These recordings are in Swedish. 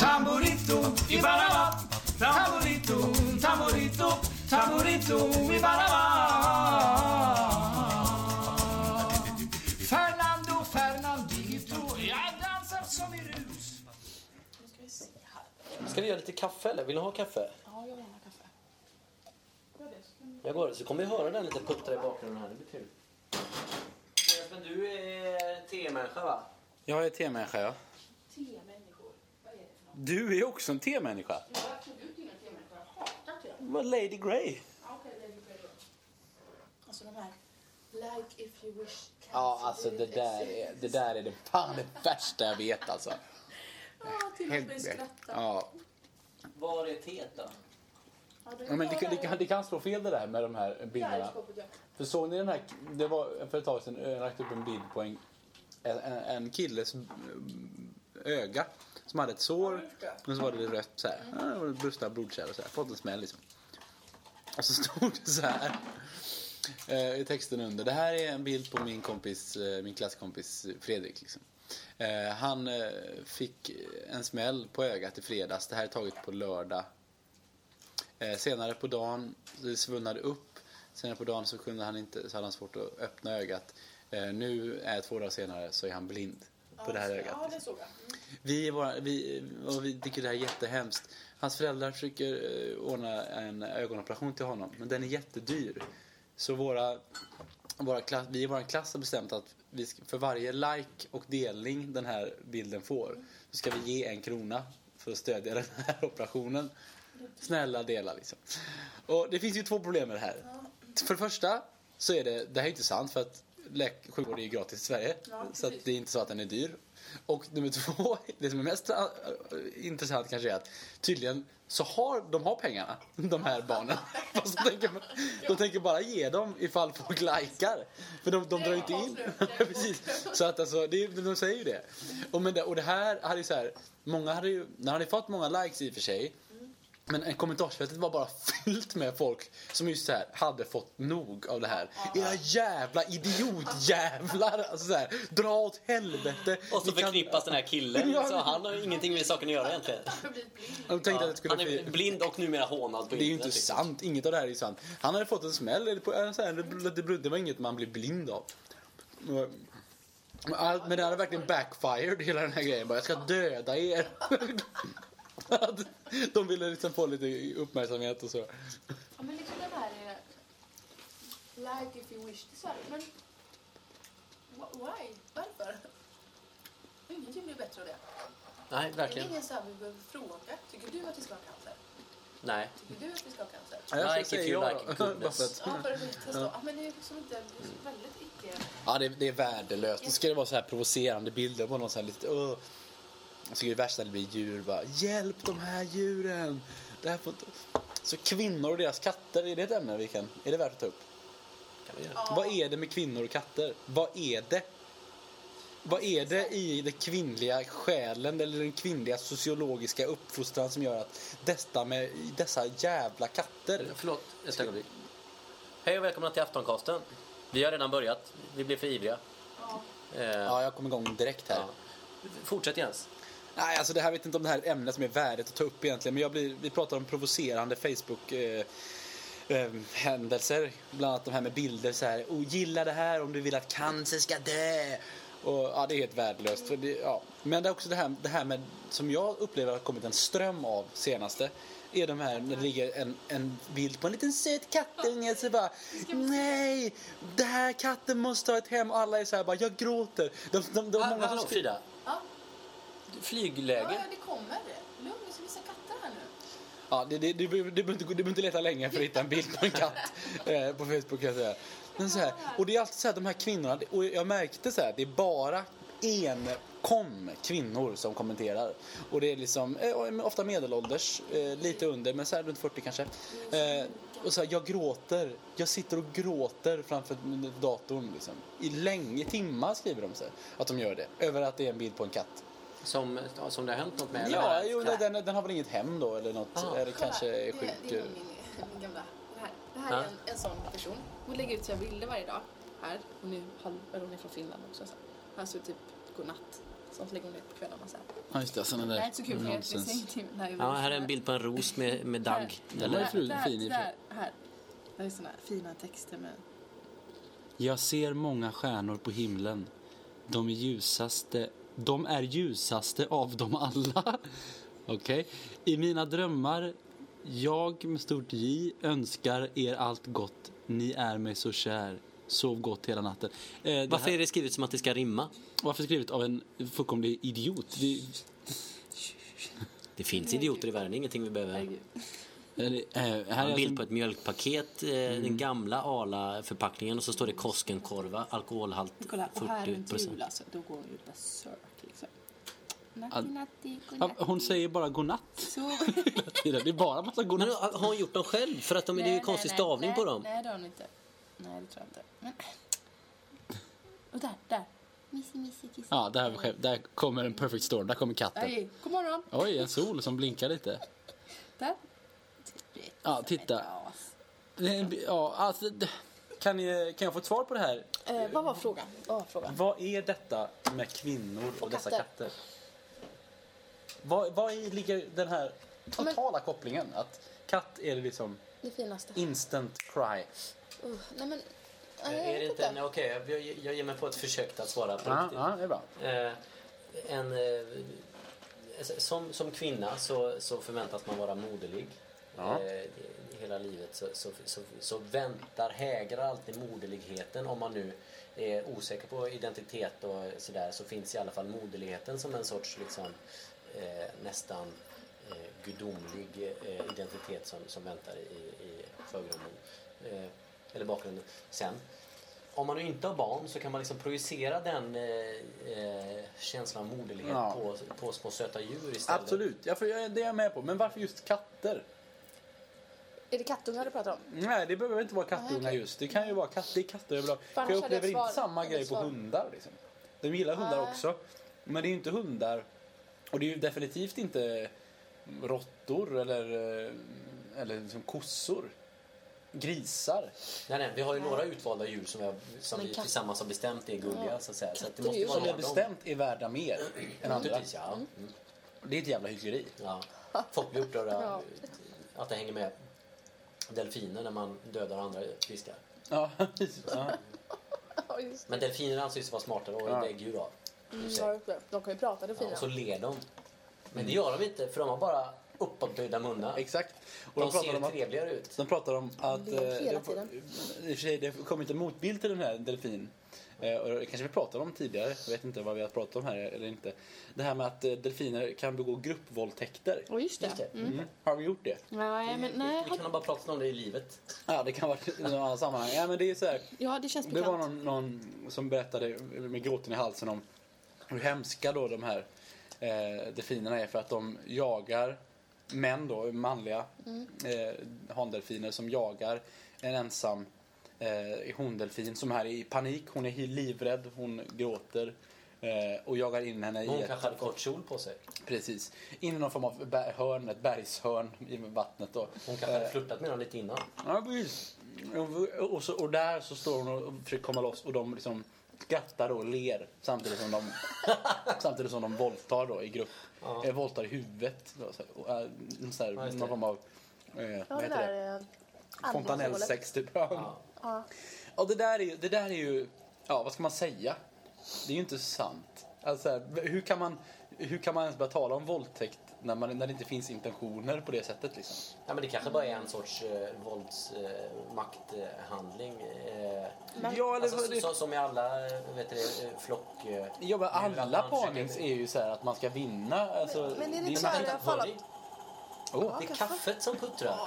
Tamborito i Baraba, tamborito, tamborito, tamborito i Baraba. Fernando Fernandito, jag dansar som i rus. Ska vi göra lite kaffe eller? Vill du ha kaffe? Ja, jag vill gärna kaffe. Gör det, så kan vi- Jag går. Så kommer vi höra den lite puttra i bakgrunden här. Det blir trevligt. Men du är temänniska va? Jag är temänniska, ja. Te-människor. Vad är det för något? Du är också en temänniska. Jag är absolut ingen te-människa. Jag hatar. Men Lady Grey. Ja, Okej, det är ju det då. Alltså de här... Like if you wish... Ja, alltså det där är det, där är det fan det värsta jag vet alltså. Ja, till och med skratta. Ja. Var är teet då? Ja, men det, kan- det, kan, det kan slå fel det där med de här bilderna. För såg ni den här, det var för ett tag sedan, jag lagt upp en bild på en, en, en killes mm, öga som hade ett sår och så var det rött så här. Var brustna blodkärl och så här. Fått en smäll liksom. Och så stod det så här eh, i texten under. Det här är en bild på min kompis, eh, min klasskompis Fredrik liksom. Eh, han eh, fick en smäll på ögat i fredags. Det här är taget på lördag Eh, senare på dagen, det svullnade upp. Senare på dagen så kunde han inte, så hade han svårt att öppna ögat. Eh, nu, är två dagar senare, så är han blind på det här ögat. Ja, det såg jag. Mm. Vi, våra, vi, och vi tycker det här är jättehemskt. Hans föräldrar försöker eh, ordna en ögonoperation till honom, men den är jättedyr. Så våra, våra klass, vi i vår klass har bestämt att vi ska, för varje like och delning den här bilden får så ska vi ge en krona för att stödja den här operationen. Snälla dela liksom. Och det finns ju två problem med det här. För det första så är det, det här är inte sant för att läk- sjukvård är ju gratis i Sverige. Ja, så att det är inte så att den är dyr. Och nummer två, det som är mest äh, intressant kanske är att tydligen så har de har pengarna, de här barnen. Fast de tänker, de tänker bara ge dem ifall folk likar. För de, de drar inte in. Precis. Så att alltså, det, de säger ju det. Och, men det. och det här hade ju så här, många hade ju, när hade fått många likes i och för sig. Men en kommentarsfältet var bara fyllt med folk som just så här hade fått nog av det här. Era jävla idiotjävlar! Alltså så här, dra åt helvete. Och så Ni kan- förknippas den här killen, Ja, så han har ju ingenting med saken att göra egentligen. Jag tänkte att det skulle Han är bli... blind och numera hånad på Det är ju inte liksom. sant. Inget av det här är ju sant. Han hade fått en smäll. Eller på, så här, det, var inget man blir blind av. Men det hade verkligen backfired hela den här grejen. Bara, jag ska döda er. De ville liksom få lite uppmärksamhet och så. Ja, men liksom den här... eh, Like if you wish. Det är men... wh- Why? Varför? Ingenting blir bättre av det. Nej, Det är verkligen. ingen så här vi behöver fråga. Tycker du att vi ska ha cancer? Nej. Tycker du att vi ska ha cancer? Ja, jag Like if you like goodness. Bara för att- Ja, för att vi testar. Ja, men det är liksom inte... Det är väldigt icke... Ja, det, det är värdelöst. Då ska det vara så här provocerande bilder på någon så här lite... Uh. Jag tycker det värsta det blir djur. Bara, Hjälp de här djuren! Det här får inte... Så kvinnor och deras katter, är det ett ämne vi kan... Är det värt att ta upp? Kan vi göra. Ja. Vad är det med kvinnor och katter? Vad är det? Vad är det i den kvinnliga själen eller den kvinnliga sociologiska uppfostran som gör att detta med dessa jävla katter... Förlåt, ett ögonblick. Hej och välkomna till Aftoncasten. Vi har redan börjat. Vi blev för ivriga. Ja. Eh, Ja, jag kom igång direkt här. ja. Fortsätt Jens. Nej, alltså det här vet inte om det här är ett ämne som är värdigt att ta upp egentligen. Men jag blir, vi pratar om provocerande Facebook eh, eh, händelser. Bland annat de här med bilder så här. Oh, gilla det här om du vill att cancer ska dö. Och ja, det är helt värdelöst. För det, ja. Men det är också det här, det här med, som jag upplever har kommit en ström av senaste. Är de här när det ligger en, en bild på en liten söt kattunge så bara Nej! Det här katten måste ha ett hem och alla är så här bara jag gråter. De, de, de, Ah, många som hallå skri- Frida. Ja, Flygläge. ja, det kommer. Lugn, vi ska visa katter här nu. Ja, det, det, du, du, du behöver inte leta länge för att hitta en bild på en katt eh, på Facebook kan jag säga. Men så här, och det är alltid så här, de här kvinnorna, och jag märkte så här, det är bara enkom kvinnor som kommenterar. Och det är liksom, eh, ofta medelålders, eh, lite under, men så här runt 40 kanske. Eh, och så här, jag gråter, jag sitter och gråter framför datorn liksom. I länge, timmar skriver de så att de gör det. Över att det är en bild på en katt. Som, som det har hänt något med? eller? Ja, jo, den, den har väl inget hem då eller något. Ah. eller kanske är det, sjuk. det är min, min gamla... Det här, det här är en, en sån person. Hon lägger ut sina bilder varje dag. Här. Hon är, halv, eller hon är från Finland också. Så. Här det typ godnatt. Sånt lägger hon ut på kvällarna. Så här. Ja, just det. Sådana Det här är där inte så kul nonsens. här är Ja, här är en bild på en ros med, med dagg. Den är fru- där, fin i där, här. Det är såna här fina texter med... Jag ser många stjärnor på himlen. De är ljusaste, de är ljusaste av dem alla. Okej. I mina drömmar, jag med stort J önskar er allt gott. Ni är mig så kär. Sov gott hela natten. Eh, det Varför här, är det skrivet som att det ska rimma? varför skrivet av en fullkomlig idiot? Vi, Det finns idioter i världen, ingenting vi behöver. Eh, här En är bild alltså- på ett mjölkpaket, eh, den gamla Arla-förpackningen och så står det Koskenkorva, alkoholhalt Kolla, och här 40 runt jul alltså. Då går ju liksom. Natti, natti, godnatt. hon säger bara godnatt Så... Det är bara massa Men godnatt. har hon gjort dem själv? För att de, det är ju Nej, konstig nej, stavning nej, på dem. Nej, det har hon inte. Nej, det tror jag inte. Men... Och där, där. Missi, missi, kissi. Ja, där, själv- där kommer en perfect storm. Där kommer katten. Aj, god morgon. Oj, en sol som blinkar lite. Där. Ja, titta. Ja, alltså, kan, ni, kan jag få ett svar på det här? Eh, vad var frågan? Vad var frågan? Vad är detta med kvinnor och, Och dessa katter. katter? Vad, vad i ligger den här totala kopplingen? Att katt är liksom Det finaste. instant cry. Uh, nej men... Nej, jag Är det inte, nej, okej, jag, jag ger mig på ett försök att svara på Ja, riktigt. ja, det är bra. Eh, en, eh, som, som kvinna så, så förväntas man vara moderlig. Ja. Eh, hela livet så, så, så, så väntar, hägrar alltid moderligheten. Om man nu är osäker på identitet och sådär så finns i alla fall moderligheten som en sorts liksom, eh, nästan eh, gudomlig eh, identitet som, som väntar i, i förgrunden. Eh, eller bakgrunden. Sen om man nu inte har barn så kan man liksom projicera den eh, eh, känslan av moderlighet Ja. på, på små söta djur istället. Absolut, ja, för jag, det är jag med på. Men varför just katter? Är det kattungar du pratar om? Nej, det behöver inte vara kattungar Nej, okej. just. Det kan ju vara katt, det är katter överlag. För För annars jag upplever inte samma grej på hundar. Liksom. De gillar hundar Nej. också. Men det är ju inte hundar. Och det är ju definitivt inte råttor eller, eh, eller liksom kossor. Grisar. Nej, nej, vi har ju några utvalda djur som, jag, som vi tillsammans har bestämt är gulliga. Ja. Så att säga. Så att det måste vara Som vi har bestämt är värda mer än andra. Ja. Mm. Det är ett jävla hyckleri. ja. Folk blir upprörda Ja. att det hänger med delfiner när man dödar andra fiskar. Ja, precis. Ja. Ja. Men delfiner anses vara smartare och Ja. är däggdjur då. Mm, ja, just det. De kan ju prata det Ja, fina. och så ler de. Men det gör de inte för de har bara uppåtböjda munnar. Exakt. Och De de ser om att trevligare ut. De pratar om att... Det eh, hela tiden. I och för sig, det kom inte en motbild till den här delfin. Eh, och det kanske vi pratade om tidigare, jag vet inte vad vi har pratat om här eller inte. Det här med att eh, delfiner kan begå gruppvåldtäkter. Ja, just det. Just det. Mm. Har vi gjort det? Nej, men nej. Vi kan ha bara pratat om det i livet. Ja, det kan vara i några andra sammanhang. Ja, men det är så här, Ja, det känns det var bekant. någon, någon som berättade med gråten i halsen om hur hemska då de här eh, delfinerna är för att de jagar män då, manliga eh, handelfiner som jagar en ensam eh, hondelfin som här är i panik. Hon är livrädd, hon gråter eh, och jagar in henne Hon i ett, kanske hade kort kjol på sig. precis, in i någon form av hörn, ett bergshörn i vattnet då. Hon kanske hade flörtat med dem lite innan. Ja, precis. Och, och, så, och där så står hon och försöker komma loss och de liksom skrattar och ler samtidigt som de, samtidigt som de våldtar då i grupp. Ja. Eh, våldtar i huvudet. Då, så, och, äh, så här, Ja, någon det. form av eh, Ja, vad heter det? där... eh, Fontanellsex typ. Ja. Ja. Och det där, är, ju- det där är ju, ja vad ska man säga? Det är ju inte sant. Alltså, så här, hur, kan man, hur kan man ens börja tala om våldtäkt när, man, när det inte finns intentioner på det sättet liksom? Ja, men det kanske bara är en sorts eh, våldsmakthandling. Eh, Men- Ja, alltså, det- så, som i alla eh, vet du, det, eh, flock... Eh, Ja, men alla parnings är ju så här att man ska vinna. Alltså, Men det är ju- lite så här, Oh, Det är kaffet som puttrar.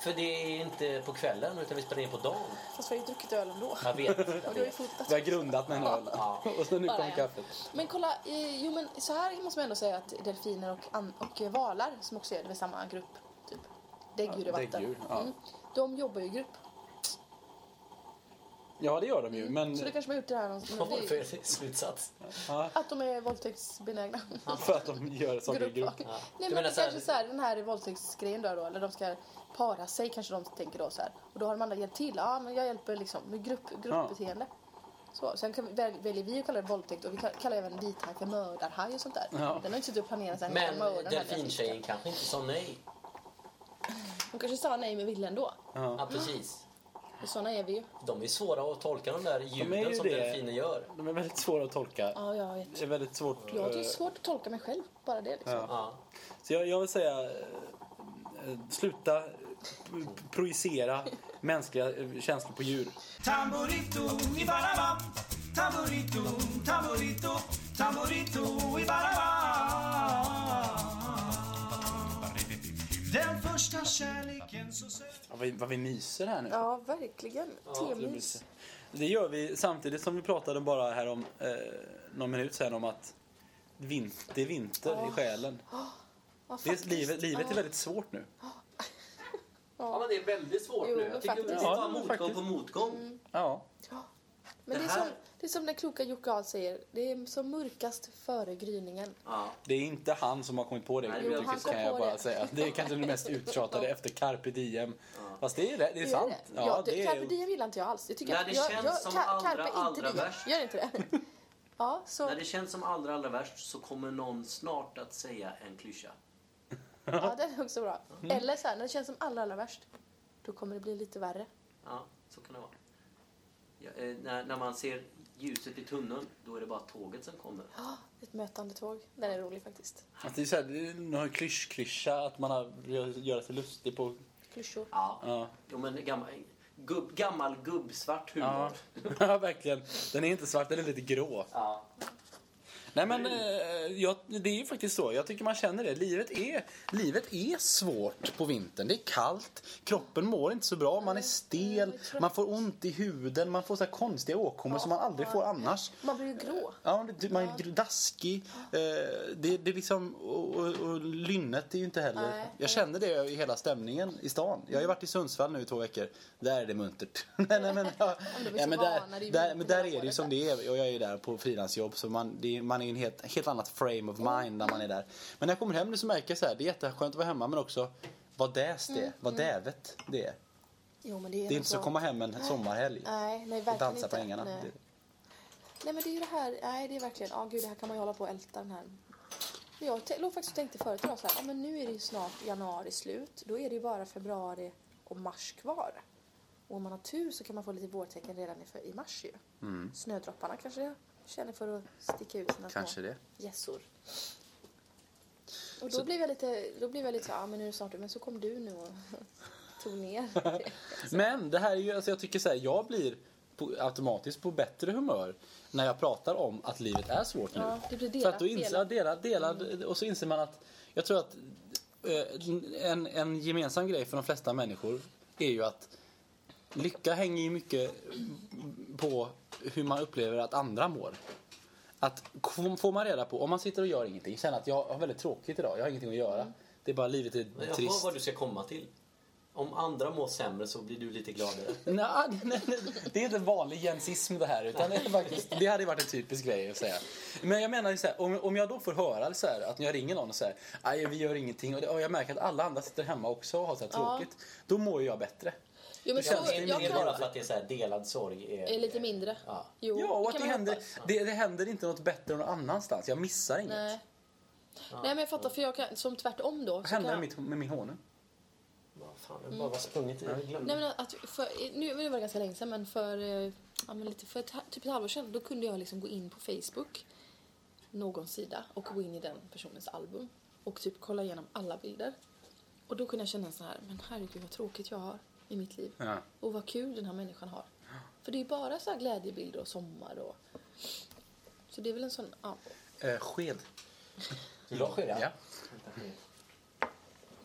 För det är inte på kvällen utan vi spelar in på dagen. Fast vi har ju druckit öl ändå. Jag vet. Och du har ju fotat. vi har grundat med en öl. Ja. Och så nu Bara kom en. kaffet. Men kolla, jo men så här måste man ändå säga att delfiner och, och valar som också är i samma grupp, typ däggdjur i Ja, vatten. däggdjur, ja. Mm, de jobbar ju i grupp. Ja, det gör de ju. Men Så det kanske man har gjort det här någonstans. Vad men var det är- slutsats? ja, Att de är våldtäktsbenägna. för att de gör saker i grupp. Ja. Nej Du men menar det så här- kanske så här, den här våldtäktsgrejen då, då, eller de ska para sig kanske de tänker då så här. Och då har de andra hjälpt till. Ja men jag hjälper liksom med grupp, gruppbeteende. Så, sen kan vi, väl- väljer vi att kalla det våldtäkt och vi kall- kallar även vithaj för mördarhaj och sånt där. Ja. Den har inte suttit och planerat här, Men delfintjejen kanske inte sa nej. Hon kanske sa nej med vilja ändå. Ja, precis. Såna är vi ju. De är svåra att tolka de där är ljuden ju som det. delfiner gör. De är väldigt svåra att tolka. Ja, jag vet. Det är väldigt svårt. Jag tycker det eh, är svårt att tolka mig själv. Bara det liksom. Ja. Ja. Så jag, jag vill säga, eh, eh, sluta eh, projicera mänskliga eh, känslor på djur. Tamborito i Baraba Tamborito, tamborito, tamborito i Baraba Den första kärleken så söt vad, vi- vad vi myser här nu. Ja, verkligen. Temys. Det gör vi samtidigt som vi pratade bara här om eh, någon minut sedan om att det är vinter i själen. Ja, Det är, faktiskt. livet, livet är väldigt svårt nu. ja, men det är väldigt svårt Jo, nu. Jag tycker det faktiskt. är Ja, bara motgång faktiskt. på motgång. Ja. Men det, Det är som, det är som den kloka Jocke Ahl säger. Det är som mörkast före gryningen. Ja. Det är inte han som har kommit på det Nej, Jo, uttrycket, han kom kan jag bara det. säga. Det är kanske det mest uttjatade efter carpe diem. Fast det är, det, det är sant. det? Ja, det, det Carpe är, diem gillar inte jag alls. Jag tycker När att det jag, känns jag, som Ka- allra, Carpe inte allra diem. värst. Gör inte det? Ja, så... När det känns som allra, allra värst så kommer någon snart att säga en klyscha. Ja, den är också bra. Mm. Eller så här, när det känns som allra, allra värst. Då kommer det bli lite värre. Ja, så kan det vara. Ja, eh, när, när man ser ljuset i tunneln, då är det bara tåget som kommer. Ah, Ett mötande tåg. Den är rolig faktiskt. att det är så här, det är någon klysch-klyscha att man har gör sig lustig på... Klyschor. Ja, Ja. jo, men gammal, gubb, gammal gubbsvart humor. Ja. ja, verkligen. Den är inte svart, den är lite grå. Ja. Nej men eh, jag, det är ju faktiskt så. Jag tycker man känner det. Livet är, livet är svårt på vintern. Det är kallt, kroppen mår inte så bra, man är stel, man får ont i huden, man får så konstiga åkommor som man aldrig får annars. Man blir grå. Ja, man är daskig. Eh, det, det är liksom, och, och, och lynnet är ju inte heller... Jag känner det i hela stämningen i stan. Jag har ju varit i Sundsvall nu i två veckor. Där är det muntert. nej, nej, men, ja, ja, men där, där, men där är det ju som det är. Och jag är ju där på frilansjobb så man, det man är i en helt, helt annat frame of mind när man är där. Men när jag kommer hem nu så märker jag så här, det är jätteskönt att vara hemma men också vad däs det är, vad dävet det är. Jo, men det är, Det är inte så att komma hem en sommarhelg Nej, nej och dansa på ängarna. Nej. Det- nej, men det är ju det här. Nej, det är verkligen. Ja, gud, det här kan man ju hålla på och älta den här. Jag låg faktiskt och tänkte förut idag så här, ja, men nu är det ju snart januari slut. Då är det ju bara februari och mars kvar. Och om man har tur så kan man få lite vårtecken redan i, mars ju. Snödropparna kanske känner för att sticka ut sina Kanske små det. gässor. Och då blev jag lite, då blev jag lite så ja men nu är det snart, men så kom du nu och tog ner. Men det här är ju, alltså jag tycker så här, jag blir på, automatiskt på bättre humör när jag pratar om att livet är svårt nu. Ja, det blir För delat, att då inser, delat. delad, delad, och så inser man att, jag tror att eh, en, en gemensam grej för de flesta människor är ju att lycka hänger ju mycket på hur man upplever att andra mår. Att får man reda på, om man sitter och gör ingenting, känner att jag har väldigt tråkigt idag, jag har ingenting att göra. Det är bara livet är Men jag trist. vad du ska komma till. Om andra mår sämre så blir du lite gladare. Nej, nej, nej, det är inte vanlig jensism det här. Utan det, är faktiskt, det hade varit en typisk grej att säga. Men jag menar så här, om, om jag då får höra så här, att när jag ringer någon och säger att vi gör ingenting och, det, och jag märker att alla andra sitter hemma också och har så här Ja. tråkigt. Då mår jag bättre. Jo, men Det så, är, jag det är kan, bara för att det är så här delad sorg. Är, är lite mindre. Ja. Jo, ja, och att det händer, det, det händer inte något bättre någon annanstans. Jag missar inget. Nej. Nej men jag fattar för jag kan, som tvärtom då. Vad Så hände kan, med, med min honung? Vad fan, jag bara var sprungit. Jag glömde. Nej men att, för, nu nu var det ganska länge sedan men för, eh, ja, men lite för ett, typ ett halvår sedan då kunde jag liksom gå in på Facebook, någon sida och gå in i den personens album och typ kolla igenom alla bilder. Och då kunde jag känna så här, men herregud vad tråkigt jag har i mitt liv. Ja. Och vad kul den här människan har. För det är ju bara så här glädjebilder och sommar och... Så det är väl en sån, ja. Eh, sked. Vill du ha sked? Ja.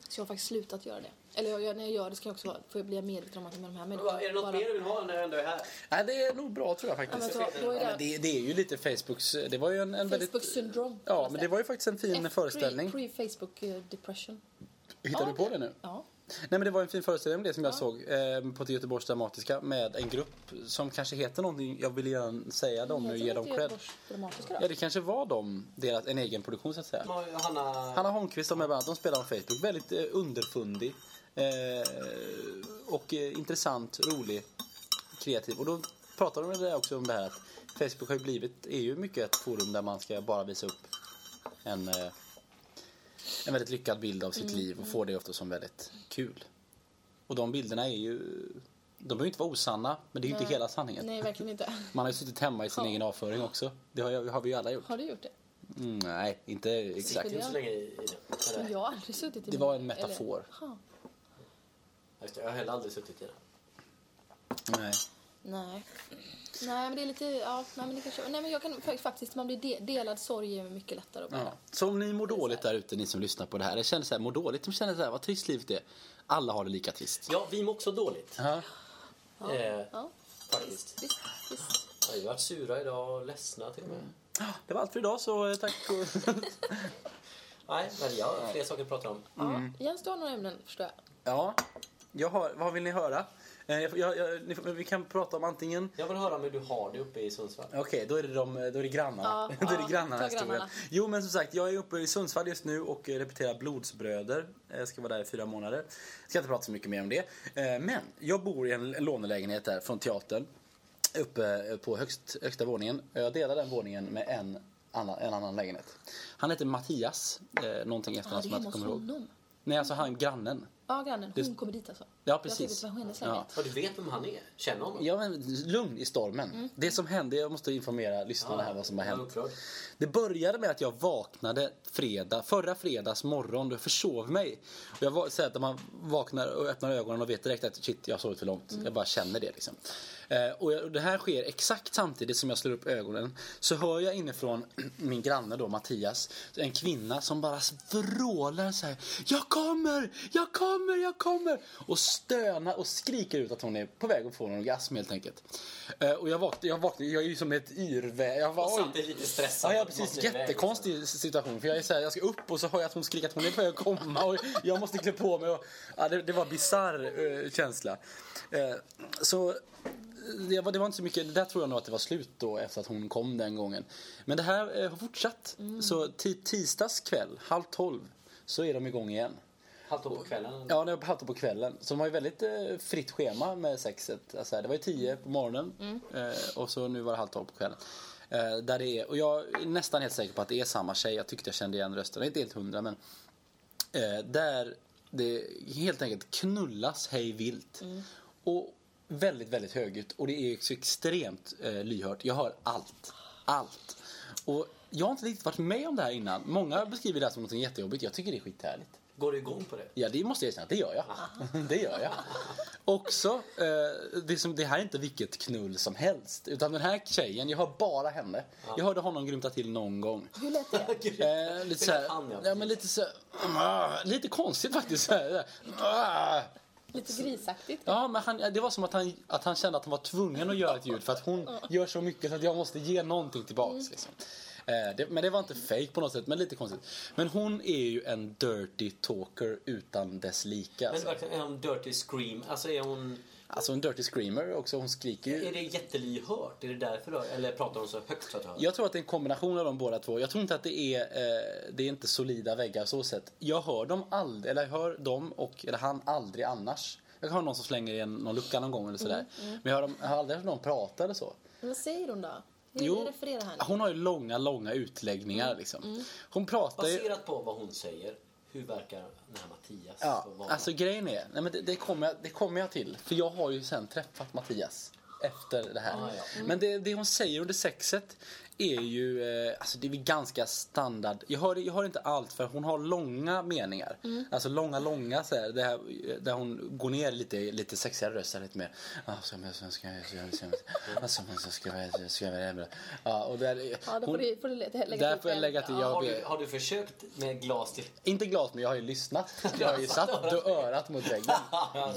Så jag har faktiskt slutat göra det. Eller jag, när jag gör det ska jag också vara, får jag bli medveten om att med de här människorna... Är det något bara- mer du vill ha när jag ändå är här? Nej, det är nog bra tror jag Ja, faktiskt. men då, då är Ja, det, men det, det är ju lite Facebooks... Det var ju en, en Facebook väldigt... syndrom. Ja, men det var ju faktiskt en fin F- föreställning. Pre, pre Facebook eh, depression. Hittar Ja, du på det nu? Ja. Nej men det var en fin föreställning om det som jag såg eh, på det Göteborgs Dramatiska med en grupp som kanske heter någonting, jag vill gärna säga dem nu, ge dem cred. Dramatiska Ja det kanske var de, deras, en egen produktion så att säga. Hanna... Hanna Holmqvist som är bland annat, de spelar på Facebook. Väldigt eh, underfundig. Eh, och eh, intressant, rolig, kreativ. Och då pratar de där också om det här att Facebook har ju blivit, är ju mycket ett forum där man ska bara visa upp en, eh, en väldigt lyckad bild av sitt liv och få det ofta som väldigt kul. Och de bilderna är ju, de behöver inte vara osanna, men det är ju inte hela sanningen. Nej, verkligen inte. Man har ju suttit hemma i sin Ja. egen avföring också. Det har, jag- har vi ju alla gjort. Har du gjort det? Mm, nej, inte exakt. Eller? jag har aldrig suttit i Det var en metafor. Eller, Jag har heller aldrig suttit i det. Nej. nej. Nej, men det är lite... Ja, nej, men det kanske... Nej, men jag kan fa- faktiskt... Man blir de, delad sorg är mycket lättare att bära. Ja. Så om ni mår dåligt där ute, ni som lyssnar på det här. Jag känner så här, mår dåligt, de känner så här, vad trist livet är. Alla har det lika trist. Ja, vi mår också dåligt. Ja. Eh, Ja, faktiskt. visst, visst. Ja, Vi har varit sura idag och ledsna till och med. Det var allt för idag, så eh, tack. Och... Nej, men jag har fler saker att prata om. Ja. Jens, du har några ämnen, förstår jag. ja, jag har, vad vill ni höra? Eh, Jag, jag, jag, vi kan prata om antingen Jag vill höra om hur du har det uppe i Sundsvall. Okej, då är det, de, då är det grannarna. Ja, då är det ja, grannarna historien. grannarna. Jo, men som sagt, jag är uppe i Sundsvall just nu och eh, repeterar Blodsbröder. Jag ska vara där i fyra månader. Ska inte prata så mycket mer om det. Eh, Men jag bor i en en lånelägenhet där från teatern. Uppe på högst, högsta våningen. Jag delar den våningen med en annan, en annan lägenhet. Han heter Mattias, eh, någonting efter Ja, honom det som jag inte kommer ihåg. Nej, alltså han grannen. Ja, grannen. Hon kommer dit alltså. Ja, Jag precis. vet vad hennes Ja. Ja, du vet vem han är? Känner honom? Ja, men lugn i stormen. Det som hände, jag måste informera lyssnarna här vad som har jag hänt. upprörd. Det började med att jag vaknade fredag, förra fredags morgon. Jag försov mig. Och jag så att man vaknar och öppnar ögonen och vet direkt att shit, jag har sovit för långt. Jag bara känner det liksom. Eh, och, jag, och det här sker exakt samtidigt som jag slår upp ögonen. Så hör jag inifrån min granne då, Mattias, en kvinna som bara vrålar så här. Jag kommer, jag kommer, jag kommer! Och stönar och skriker ut att hon är på väg att få en orgasm helt enkelt. Eh, och jag vaknade, jag vaknade, jag är ju som ett yrvä. Jag bara, Och samtidigt lite stressad. Ja, ja att precis. iväg, Jättekonstig situation. För jag är så här, jag ska upp och så hör jag att hon skriker att hon är på väg att komma och jag måste klä på mig. Och, ja, det, det var bisarr eh, känsla. Eh, så det var, det var inte så mycket, det där tror jag nog att det var slut då efter att hon kom den gången. Men det här har fortsatt. Så ti- tisdags kväll, halv tolv, så är de igång igen. Halv tolv på kvällen. Ja, det var halv tolv på kvällen. Så de har ju väldigt eh, fritt schema med sexet. Alltså, det var ju tio på morgonen eh, och så nu var det halv tolv på kvällen. Eh, där det är, och jag är nästan helt säker på att det är samma tjej. Jag tyckte jag kände igen rösten. Inte helt hundra men. Där det helt enkelt knullas hej vilt. Och väldigt, väldigt högljutt. Och det är så extremt lyhört. Jag hör allt. Allt. Och jag har inte riktigt varit med om det här innan. Många beskriver det här som något jättejobbigt. Jag tycker det är skithärligt. Går du igång på det? Ja, det måste jag erkänna. Det gör jag. Det gör jag. Också, eh, det, som, det här är inte vilket knull som helst. Utan den här tjejen, jag hör bara henne. Jag hörde honom grymta till någon gång. Hur lät det? Eh, lite så här, ja. ja, men lite så här, ah, lite konstigt faktiskt. Så här, ah. Lite grisaktigt. Ja, men han, det var som att han, att han kände att han var tvungen att göra ett ljud för att hon gör så mycket så att jag måste ge någonting tillbaks. Liksom. Eh, det, men det var inte fake på något sätt, men lite konstigt. Men hon är ju en dirty talker utan dess like. Men Alltså, verkligen, är hon dirty scream? Alltså är hon... alltså en dirty screamer också, hon skriker ju. Är det jättelyhört? Är det därför då? Eller pratar hon så högt så att du hör? Jag tror att det är en kombination av de båda två. Jag tror inte att det är, eh, det är inte solida väggar så sett. Jag hör dem aldrig, eller jag hör dem och, eller han aldrig annars. Jag hör någon som slänger i en, någon lucka någon gång eller sådär. Men jag, hör dem, jag har aldrig hört någon prata eller så. Men vad säger hon då? Jo, hon har ju långa, långa utläggningar liksom. Hon pratar ju... Baserat på vad hon säger, hur verkar den här Mattias Ja, alltså grejen är, nej men det, det, kommer jag, det kommer jag till. För jag har ju sen träffat Mattias efter det här. Ah, ja. Men det, det hon säger under sexet är ju, eh, alltså det är ganska standard. Jag hör, jag hör inte allt för hon har långa meningar. Alltså långa, långa så här, det här, där hon går ner lite, lite sexigare röst, så här, lite mer. Ah, så, men, så ska jag, så, jag- så, jag- alltså, men, så ska jag, så ska jag, ja, och där, Ja, då får hon, du, får du lägga till där får jag lägga till, jag har, du, har du försökt med glas till... inte glas, men jag har ju lyssnat. Jag har ju satt örat mot väggen.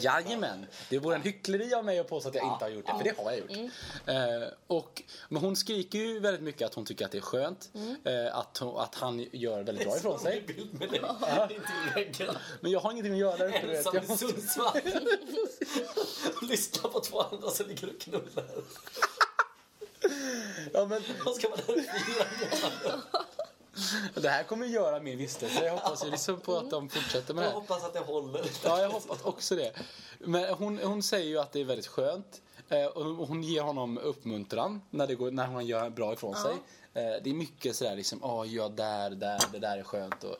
Jajamän. Det vore en hyckleri av mig att påstå att jag inte har gjort det, för det har jag gjort. Eh, och, men hon skriker ju väldigt mycket att hon tycker att det är skönt. Eh, att, hon, att han gör väldigt bra ifrån sig. bild med dig intill väggen. Men jag har ingenting att göra där uppe. Ensam Jag i måste... Sundsvall. Lyssna på två andra som ligger och knullar. Ja, men De ska vara där i månader. det här kommer göra min vistelse. Jag hoppas ju liksom på att de fortsätter med det Jag hoppas att det håller. Ja, jag hoppas också det. Men hon, hon säger ju att det är väldigt skönt. Eh, och hon ger honom uppmuntran när, det går, när han gör bra ifrån sig. Eh, det är mycket sådär liksom, åh, ja där, där, det där är skönt. Och,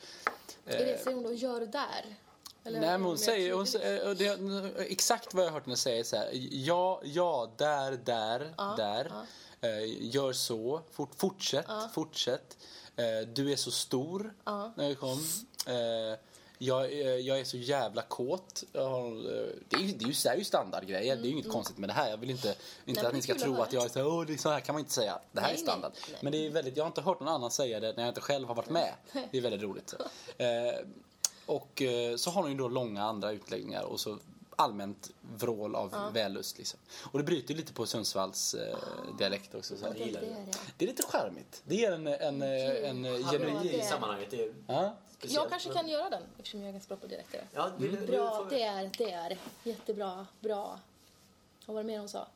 Är det säger hon då, gör där? Eller Nej, men hon säger, hon, säger- det, exakt vad jag har hört henne säga så här, ja, ja, där, där, där. Eh, gör så, fort, fortsätt, fortsätt. Eh, du är så stor, när det kom. Eh, jag, eh, jag är så jävla kåt. Eh, Det är ju, det är ju, det är ju standardgrejer, det är ju inget konstigt med det här. Jag vill inte, inte men att det ni ska tro att jag är så här, Åh, det är så här kan man inte säga. Det här Nej, är nej, standard. nej. Men det är väldigt, jag har inte hört någon annan säga det när jag inte själv har varit med. Det är väldigt roligt. Eh, och eh, så har hon ju då långa andra utläggningar och så allmänt vrål av vällust. Liksom. Och det bryter lite på Sundsvalls eh, dialekt också. Så. Det är det. Det är lite charmigt. Det ger en, en, en, en Ja, genuin... det- I sammanhanget. Det är Ja. Speciellt, Jag kanske men- kan göra den eftersom jag är ganska bra på dialekter. Ja, vill, du- Bra, det är, det är. Jättebra, bra. Vad var det mer hon sa?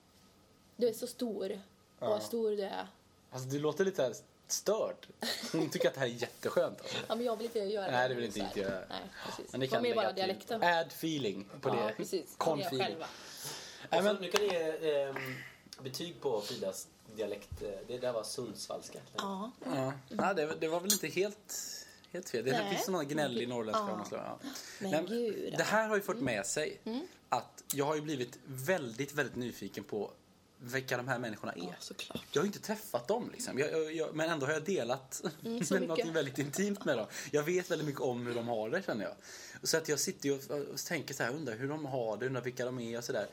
Du är så stor. Vad stor du är. Alltså, du låter lite här störd. Hon tycker att det här är jätteskönt. Alltså. Ja, men jag vill inte göra Nej, det. det vill inte inte göra. Nej, precis. Men det det var kan lägga bara till. dialekten. Add feeling på Ja, det. precis. Det är feeling. själva. Nej, Och men, nu kan ni ge ehm, betyg på Fridas dialekt. Eh, Det där var sundsvallska. Ja. ja. Nej, det, det var väl inte helt, helt fel. Det Nej. finns någon gnällig norrländska. Ja. Men Nej, gud. Det här har ju fått med sig att jag har ju blivit väldigt, väldigt nyfiken på vilka de här människorna är. Ja, såklart. Jag har ju inte träffat dem, liksom. jag, jag, jag, men ändå har jag delat Mm, så något väldigt intimt med dem. Jag vet väldigt mycket om hur de har det, känner jag. Så att jag sitter och, och tänker så här, undrar hur de har det, undrar vilka de är och sådär.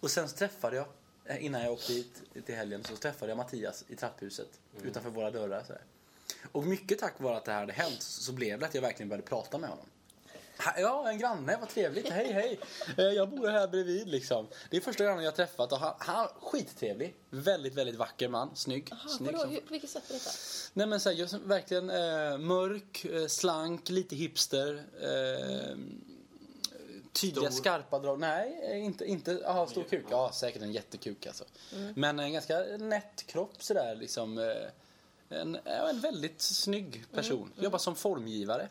Och sen så träffade jag, eh, innan jag åkte hit till helgen, så träffade jag Mattias i trapphuset utanför våra dörrar. Så här. Och mycket tack vare att det här hade hänt så blev det att jag verkligen började prata med honom. Ja, en granne, vad trevligt. Hej, hej. Eh, Jag bor här bredvid liksom. Det är första grannen jag har träffat och han, han skittrevlig. Väldigt, väldigt vacker man. Snygg. Jaha, Snygg vadå, som- på vilket sätt är detta? Nej men så här, jag som verkligen eh, mörk, eh, slank, lite hipster. Eh, tydliga Stor. skarpa drag. Nej, eh, inte, inte aha, stor kuk. Ja, säkert en jättekuk alltså. Men en ganska nätt kropp sådär liksom. Eh, en, en väldigt snygg person. Jobbar som formgivare.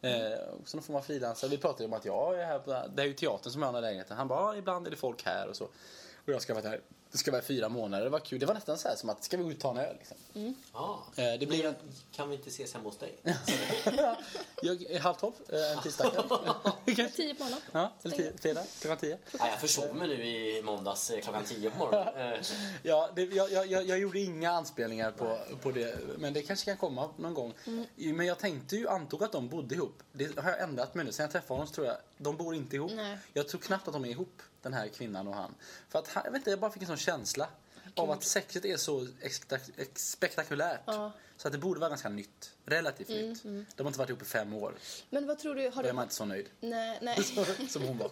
Eh, och så någon form av frilansare. Vi pratade om att jag är här på, det är ju teatern som har den här lägenheten. Han bara, ibland är det folk här och så. Och jag ska vara här. Det ska vara fyra månader. Det var kul. Det var nästan så här som att, ska vi gå ut och ta en öl? Liksom. Ja. Eh, det blir en, Kan vi inte ses hemma hos dig? jag, är halv tolv, eh, en tisdag. Tio på morgonen. Ja, eller tio, fredag, klockan tio. Nej, jag försov mig nu i måndags eh, klockan tio på morgonen. Eh, Ja, det, jag, jag, jag, jag gjorde inga anspelningar på, på det, men det kanske kan komma någon gång. Men jag tänkte ju, antog att de bodde ihop. Det har jag ändrat mig nu. Sen jag träffade honom så tror jag, de bor inte ihop. Nej. Jag tror knappt att de är ihop, den här kvinnan och han. För att jag vet inte, jag bara fick en sån känsla av att sexet är så spektakulärt. Ja. Så att det borde vara ganska nytt. Relativt nytt. De har inte varit ihop i fem år. Men vad tror du, har Då är man inte så nöjd. Nej, nej. Som hon var.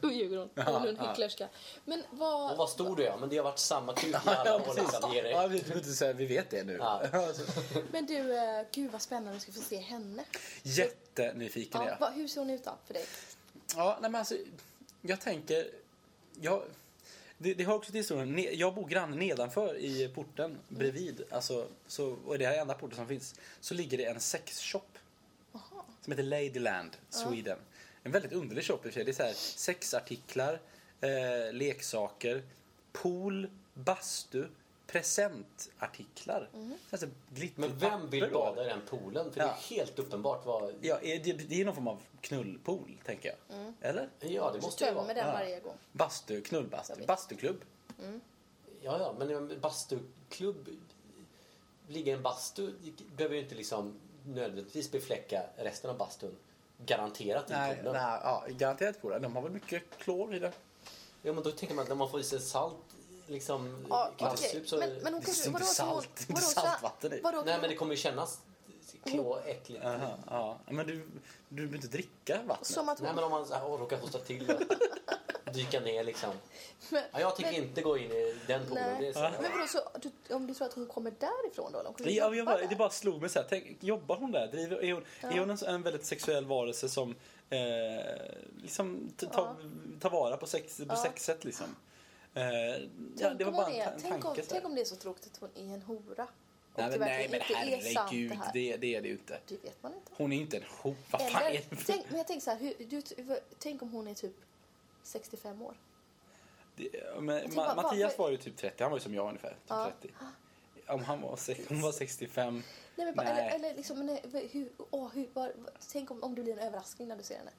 Då ljuger hon. Hon är en hycklerska. Men och vad... vad stor du är, men det har varit samma kuk i alla Ja, år. Liksom. Ja, vi, vi, vi, vi vet det nu. Ja. Men du, eh, gud vad spännande att ska få se henne. Jättenyfiken är Ja, jag. vad, hur ser hon ut då för dig? Ja, nej men alltså, jag tänker... Jag, det, det har också till historien. Jag bor granne nedanför i porten bredvid. Alltså, så, och det här är enda porten som finns. Så ligger det en sexshop. Som heter Ladyland Sweden. En väldigt underlig shop i och för sig. Det är så här, sexartiklar, eh, leksaker, pool, bastu, presentartiklar. Alltså, Men vem vill bada i den poolen? För Ja. det är helt uppenbart vad... Ja, det, det är någon form av knullpool, tänker jag. Eller? Ja, det måste det Tömmer vara. den varje gång. Bastu, knullbastu, bastuklubb. Ja, ja, men en bastuklubb... Ligga i en bastu behöver ju inte liksom nödvändigtvis befläcka resten av bastun. Garanterat i Nej, poolen. nej ja, garanterat på det. De har väl mycket klor i det. Ja, men då tänker man att när man får i sig salt, liksom Ja, kallsup okej. så... Men, men hon Det är kanske... inte så hon- salt, inte saltvatten i. Vadå, Nej, men det kommer ju kännas klå äckligt. Aha, ja. Men du, du behöver inte dricka vattnet. Som att hon... Nej, men om man så här, råkar hosta till och dyka ner liksom. Men, Ja, jag tänker inte gå in i den poolen. Nej. Det är så. men vadå, så, du, om du tror att hon kommer därifrån då? eller Hon kommer Ja, jag bara, där? det bara slog mig så här, tänk, jobbar hon där? Driver, är hon, är hon en, en väldigt sexuell varelse som eh, liksom t- ta, tar vara på, sex, på Ja. sexet liksom? Eh, ja, det var om bara en, är, ta- en tänk, om, tanke. tänk om det är så tråkigt att hon är en hora. Nej, men, nej men inte är herregud, det här. det, det är det ju inte. Det vet man inte. Hon är inte en ho... Vad fan är Eller, det för... tänk, men jag tänker så här, hur, du, tänk om hon är typ 65 år. Det, men, Ma- bara, Mattias var ju typ 30, han var ju som jag ungefär. Typ Ja. 30. Om han var, hon var 65. Nej, men bara, Nej. Eller, eller liksom, nej, hur, åh, hur, var, tänk om, om det blir en överraskning när du ser henne.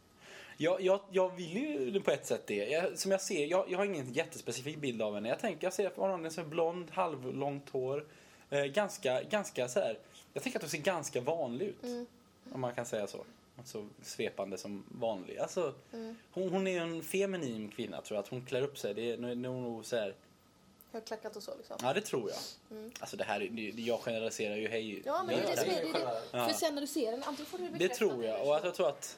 Jag, jag, jag vill ju på ett sätt det. Jag, som jag ser, jag, jag har ingen jättespecifik bild av henne. Jag tänker, jag ser honom som blond, halvlångt hår. Eh, ganska, ganska så här. Jag tänker att hon ser ganska vanlig ut. Mm. Om man kan säga så. Så svepande som vanlig. Alltså, Mm. hon, hon är en feminin kvinna tror jag. Att hon klär upp sig. Det är nu nog så här. Högklackat och så liksom. Ja, det tror jag. Alltså det här, är- det- jag generaliserar ju hej. Ja, men det är det som är det. det. För sen när du ser henne, antingen får du Det bekräftat tror jag. Och att jag tror att...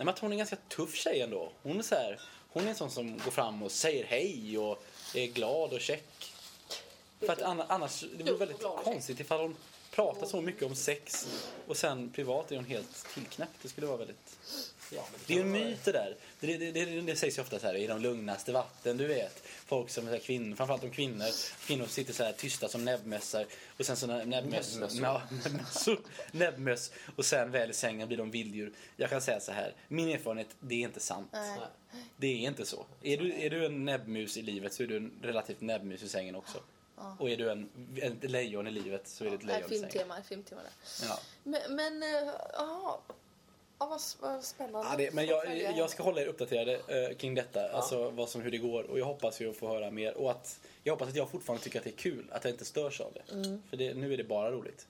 Nej, men att hon är en ganska tuff tjej ändå. Hon är så här, hon är en sån som går fram och säger hej och är glad och check. För att anna- annars, det vore väldigt konstigt ifall hon pratar så mycket om sex och sen privat är hon helt tillknäppt. Det skulle vara väldigt... Ja, men Det är ju en myt det där. Det, det, det, det sägs ju ofta så här i de lugnaste vatten, du vet. Folk som är kvinnor, framförallt de kvinnor. Kvinnor sitter så här tysta som näbbmössor och sen så näbbmöss, Näbbmössor. näbbmöss och sen väl i sängen blir de vilddjur. Jag kan säga så här, min erfarenhet, det är inte sant. Nej. Det är inte så. Är du, är du en näbbmus i livet så är du en relativt näbbmus i sängen också. Och är du en, ett lejon i livet så är du ett lejon i sängen. filmtema, filmtema där. Ja. Men, men eh, jaha. Ja, vad, vad spännande. Ja, det, men jag, jag ska hålla er uppdaterade eh, kring detta, alltså vad som, hur det går. Och jag hoppas ju att få höra mer. Och att, jag hoppas att jag fortfarande tycker att det är kul, att jag inte störs av det. Mm. För det, nu är det bara roligt.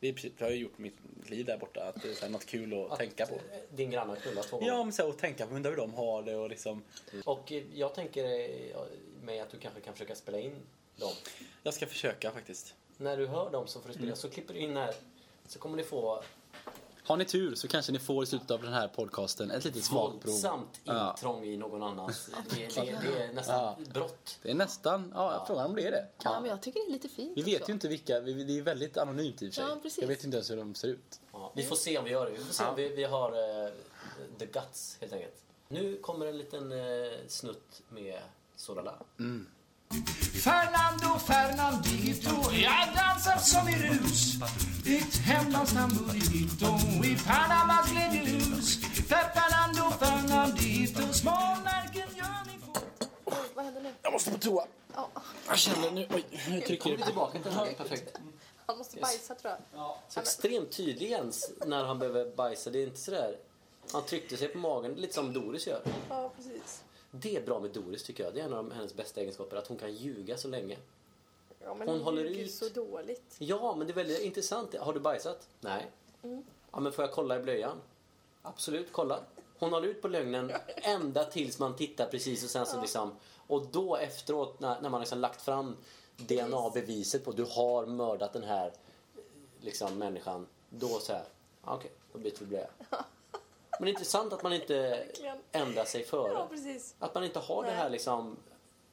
Det är precis, jag har ju gjort mitt liv där borta, att det är här, något kul att, Att, tänka på. Din granne har knullat två gånger. Ja, men så här, och tänka på undrar hur de har det och liksom. Och eh, jag tänker eh, mig att du kanske kan försöka spela in dem. Jag ska försöka faktiskt. När du hör dem så får du spela, Mm. så klipper du in här. Så kommer ni få Har ni tur så kanske ni får i slutet av den här podcasten ett litet smakprov. våldsamt Ja. intrång i någon annans. Det, det, det är nästan brott. Det är nästan, ja, frågan om det är det. Ja, men jag tycker det är lite fint Vi vet också. ju inte vilka, vi- det är väldigt anonymt i och för sig. Ja, precis. jag vet inte ens hur de ser ut. Ja, vi får se om vi gör det. Vi får se om vi, vi har eh, the guts helt enkelt. Nu kommer en liten eh, snutt med Solala. Fernando Fernandito Jag dansar som i rus Ditt hemlands tamburito I Panamas glädjehus Fernando Fernandito Småmärken gör min fot Oj, vad händer nu? Jag måste på toa. Ja, Jag känner nu, oj, nu trycker det. Tillbaka till höger, perfekt. han måste bajsa tror jag. Så extremt tydlig Jens när han behöver bajsa. Det är inte sådär... Han tryckte sig på magen, lite som Doris gör. Ja, precis. Det är bra med Doris tycker jag. Det är en av hennes bästa egenskaper, att hon kan ljuga så länge. Ja, men Hon håller ut. så dåligt. Ja, men det är väldigt intressant. Har du bajsat? Nej. Ja, men får jag kolla i blöjan? Absolut, kolla. Hon håller ut på lögnen ända tills man tittar precis och sen så liksom... Och då efteråt när, när man liksom lagt fram DNA-beviset på du har mördat den här liksom, människan. Då så här, ja, okej, då byter vi blöja. Men det är intressant att man inte ändrar sig före. Ja, precis. Att man inte har det här liksom...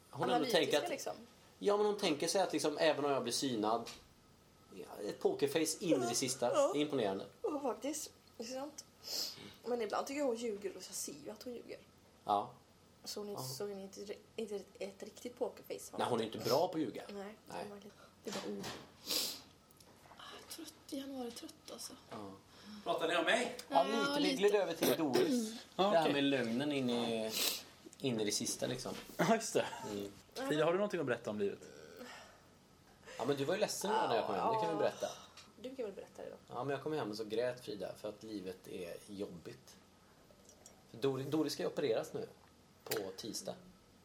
Hon ändå tänker att, liksom. Ja, men hon tänker sig att liksom, även om jag blir synad, ja, ett pokerface in i det sista. Det är imponerande. Ja, faktiskt. Det är sant. Men ibland tycker jag hon ljuger och jag ser ju att hon ljuger. Ja. Så hon är, så hon är inte, inte ett, ett riktigt pokerface. Nej, hon är inte bra på att ljuga. Nej, det Nej. det är bara ord. Ah, trött, januari trött alltså. Pratar ni om mig? Ja, lite. Vi gled över till Doris. Ja, Det här okej. med lögnen in i, in i det sista liksom. Ja, just det. Mm. Frida, har du någonting att berätta om livet? Ja, men du var ju ledsen när jag kom hem. Det kan vi berätta. Du kan väl berätta det då? Ja, men jag kom hem och så grät Frida för att livet är jobbigt. För Doris, Doris ska ju opereras nu på tisdag.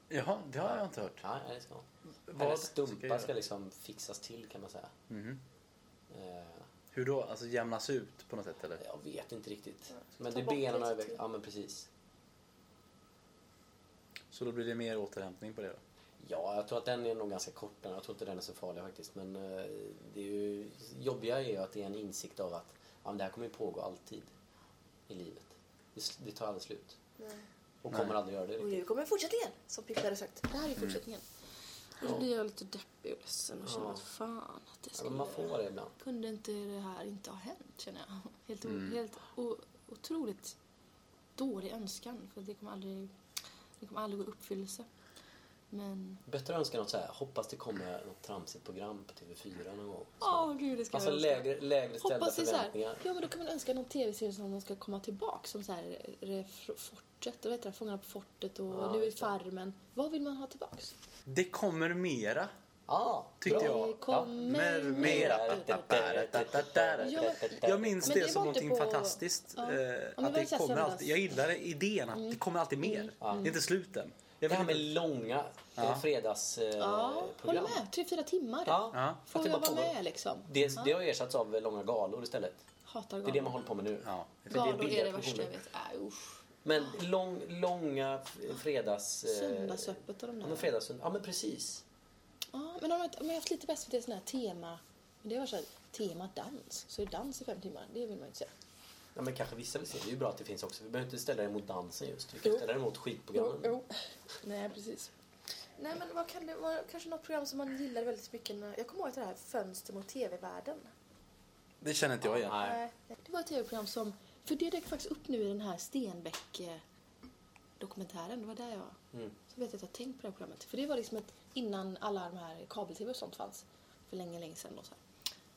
Jaha, det har jag inte hört. Ja, det ska hon. Vad Hennes ska jag stumpar göra? ska liksom fixas till kan man säga. Mhm. Eh, Hur då? Alltså jämnas ut på något sätt eller? Jag vet inte riktigt. Men det är benen och till. Ja, men precis. Så då blir det mer återhämtning på det då? Ja, jag tror att den är nog ganska kort. Jag tror inte den är så farlig faktiskt. Men eh, det är ju, jobbiga är ju att det är en insikt av att ja, men det här kommer ju pågå alltid i livet. Det, det tar aldrig slut. Nej. Och kommer aldrig göra det Och riktigt. nu kommer fortsättningen, som Pippi hade sagt. Det här är fortsättningen. Och då blir jag lite deppig och ledsen och känner att fan att det Ja, men man får det ibland. Kunde inte det här inte ha hänt känner jag. Helt, Mm. helt otroligt dålig önskan för det kommer aldrig, det kommer aldrig gå i uppfyllelse. Men, Bättre önska något så här. Hoppas det kommer något tramsigt program på TV4 någon gång. Åh gud det ska Alltså jag önska. lägre, lägre ställda Hoppas är så här, förväntningar. ja men då kan man önska någon tv-serie som de ska komma tillbaka som så här Fortet, vad heter det, Fångarna på fortet och Ja, nu det. Farmen. Vad vill man ha tillbaks? Det kommer mera, Ah, tyckte bra. jag. Det kommer Mer, mera. Ja, men- Jag minns det, det som någonting på- fantastiskt. Ja. eh, att det kommer alltid. Jag gillar idén att Mm. det kommer alltid mer. Det är inte sluten. Jag Det här vet med inte- långa Ja. ja. fredagsprogram. Ja, håller med. Tre, fyra timmar. Ja. Ja. Får Att det jag bara vara med liksom? Det, Ja. det har ersatts av långa galor istället. Hatar Det är det galor. man håller på med nu. Ja. För det är Galor är det värsta jag vet. Äh, usch. Men lång, långa fredags... eh, Söndagsöppet och de Ja, där. men fredags... Ja, men precis. Ja, men om jag, jag haft lite bäst för det är sån här tema. Men det var så här, tema dans. Så är det dans i fem timmar. Det vill man ju inte se. Ja, men kanske vissa vill se. Det är ju bra att det finns också. Vi behöver inte ställa det mot dansen just. Vi kan Jo. ställa det mot skitprogrammen. Jo, jo. Nej, precis. Nej, men vad kan det vara? Kanske något program som man gillade väldigt mycket. När, jag kommer ihåg det här Fönster mot tv-världen. Det känner inte jag igen. Nej. Nej, Det var ett tv-program som... För det dök faktiskt upp nu i den här Stenbeck-dokumentären. Det var där jag... Mm. Så vet jag att jag tänkt på det här programmet. För det var liksom ett, innan alla de här kabel-tv och sånt fanns. För länge, länge sedan. Och så, här.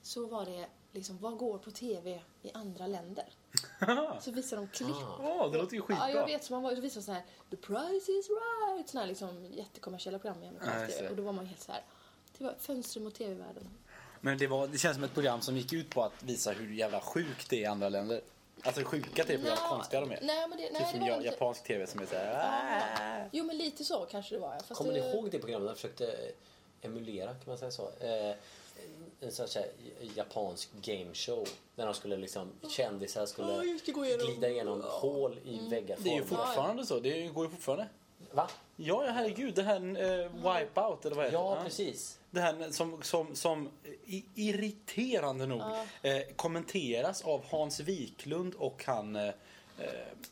så var det liksom, vad går på tv i andra länder? Så visade de klipp. Åh, det låter ju skitbra. Ja, jag vet. Så man var, så visade de så här, The price is right. Såna här liksom jättekommersiella program i Ja, amerikansk tv. Och då var man helt så här. Det var fönster mot tv-världen. Men det, var, det känns som ett program som gick ut på att visa hur jävla sjukt det är i andra länder. Alltså sjuka tv-program, Nja, konstiga de är. Nej, men det, nej, typ som det var ja, lite, japansk tv som är såhär... Jo, men lite så kanske det var. ja. Fast Kommer ni det, ihåg det programmet? Jag försökte eh, emulera, kan man säga så. Eh, en sån här japansk gameshow. Där de skulle liksom, kändisar skulle Ja, igenom- glida igenom hål i väggar. Det är ju fortfarande så, det går ju fortfarande. Va? Ja, ja herregud, det här uh, Wipeout eller vad heter Ja, det? precis. Det här som, som, som irriterande nog eh, kommenteras av Hans Wiklund och han... Eh, eh,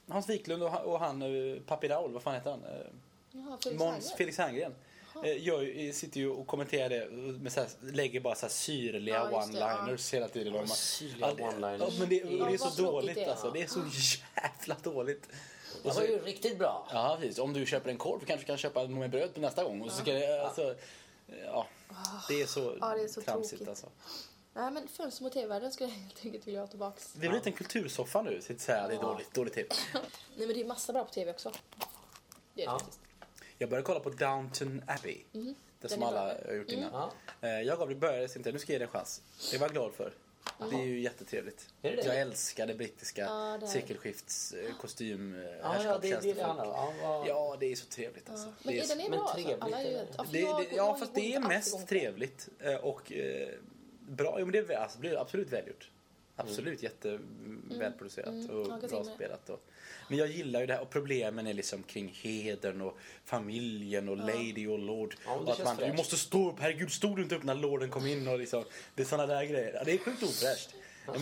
Hans Wiklund och han, och han eh, Papi Raul, vad fan heter han? Eh, Jaha, Felix Måns. Felix Herngren. Eh, gör, ju- sitter ju och kommenterar det med så här, lägger bara så här syrliga Ja, det, one-liners hela tiden. Och man- syrliga det- one-liners. Ja, men det, det Ja, är så dåligt det är. alltså. Det är så jävla dåligt. Det Och så, var ju riktigt bra. ja, precis. Om du köper en korv kanske du kan köpa en med bröd på nästa gång. Och så ska det, alltså, ja, det är så, Ja, det är så tramsigt tråkigt. alltså. Nej, men fönster mot tv-världen skulle jag helt enkelt vilja ha tillbaks. Vi har blivit en kultursoffa nu. Sitter så här, det är dåligt, dåligt tv. Nej, men det är massa bra på tv också. Det är det Ja. faktiskt. Jag började kolla på Downton Abbey. Det Mhm. Den som alla bra. Mm. har gjort innan. Ja. Eh, Jag gav det började inte, nu ska jag ge det en chans. Det var jag glad för. Det är ju jättetrevligt. Är det det? Jag älskar det brittiska Ja, det eh, eh, Ja, ja, det är det det tjänstefolk. handlar om. Ja, Ja, det är så trevligt alltså. Men det är den är men bra alltså. trevligt, Alla ja, för det, det, ja, fast det är mest det. trevligt eh, och eh, bra. Jo, men det är, alltså, det blir absolut välgjort. Absolut jättevälproducerat Mm, och jag kan bra spelat. Och, men jag gillar ju det här och problemen är liksom kring hedern och familjen och lady och lord. Ja, och att man, du måste stå upp, herregud stod du inte upp när lorden kom in och liksom, det är såna där grejer. Ja, Det är sjukt ofräscht.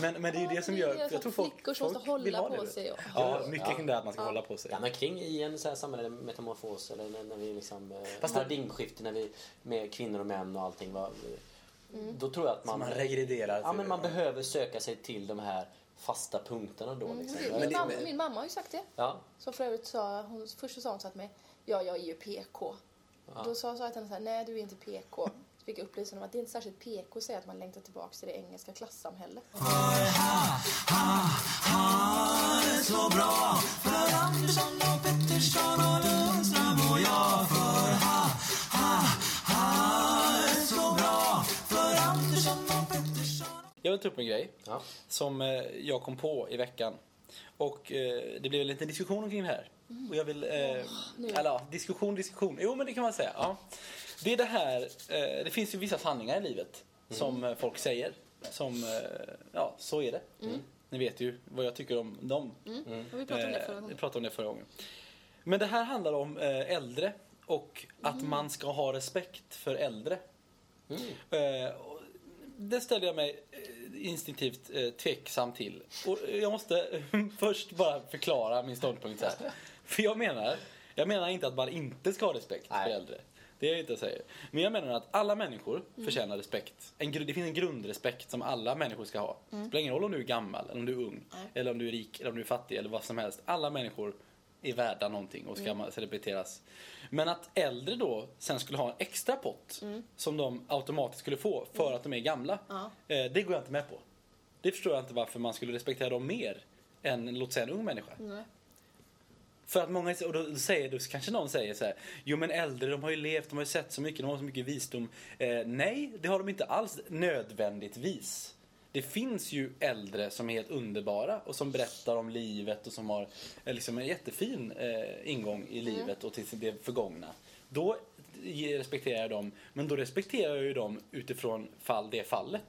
Men, men det är ju Ja, det som gör, är jag tror folk, flickor som folk måste hålla vill ha på det. sig och- Ja, mycket Ja. kring det att man ska hålla på sig. Ja, men kring i en så här samhälle metamorfos eller när, när vi liksom... eh, Fast paradigmskifte när vi med kvinnor och män och allting var... Då tror jag att man... man regrederar Ja, men det. man behöver söka sig till de här fasta punkterna då. Liksom. Det- Men Min, det- mamma, min mamma har ju sagt det. Ja. Som för övrigt sa, hon, först så sa hon så till mig, ja jag är ju PK. Då sa, sa jag till henne så här, nej du är inte PK. Så fick jag upplysa om att det är inte särskilt PK att säga att man längtar tillbaka till det engelska klassamhället. Jag vill ta upp en grej Ja. som eh, jag kom på i veckan. Och eh, det blev en liten diskussion kring det här. Och jag vill... Eh, nu. eller ja, diskussion, diskussion. Jo, men det kan man säga. Ja. Det är det här... Eh, det finns ju vissa sanningar i livet som eh, folk säger. Som... Eh, ja, så är det. Ni vet ju vad jag tycker om dem. Och vi pratade om det förra Eh, Vi gången. pratade om det förra gången. Men det här handlar om äldre och att man ska ha respekt för äldre. Och det ställer jag mig eh, instinktivt eh, tveksam till. Och jag måste först bara förklara min ståndpunkt här. För jag menar, jag menar inte att man inte ska ha respekt för Nej. äldre. Det är jag inte säger. Men jag menar att alla människor förtjänar respekt. En, det finns en grundrespekt som alla människor ska ha. Det spelar ingen roll om du är gammal, eller om du är ung, eller om du är rik, eller om du är fattig, eller vad som helst. Alla människor är värda någonting och ska mm. celebriteras. Men att äldre då sen skulle ha en extra pott som de automatiskt skulle få för att de är gamla. Ja. Eh, det går jag inte med på. Det förstår jag inte varför man skulle respektera dem mer än låt säga en ung människa. Nej. För att många, och då säger, då kanske någon säger så här, jo men äldre de har ju levt, de har ju sett så mycket, de har så mycket visdom. Eh, nej, det har de inte alls nödvändigtvis. Det finns ju äldre som är helt underbara och som berättar om livet och som har eh, liksom en jättefin eh, ingång i livet och till det förgångna. Då respekterar jag dem, men då respekterar jag ju dem utifrån fall det fallet.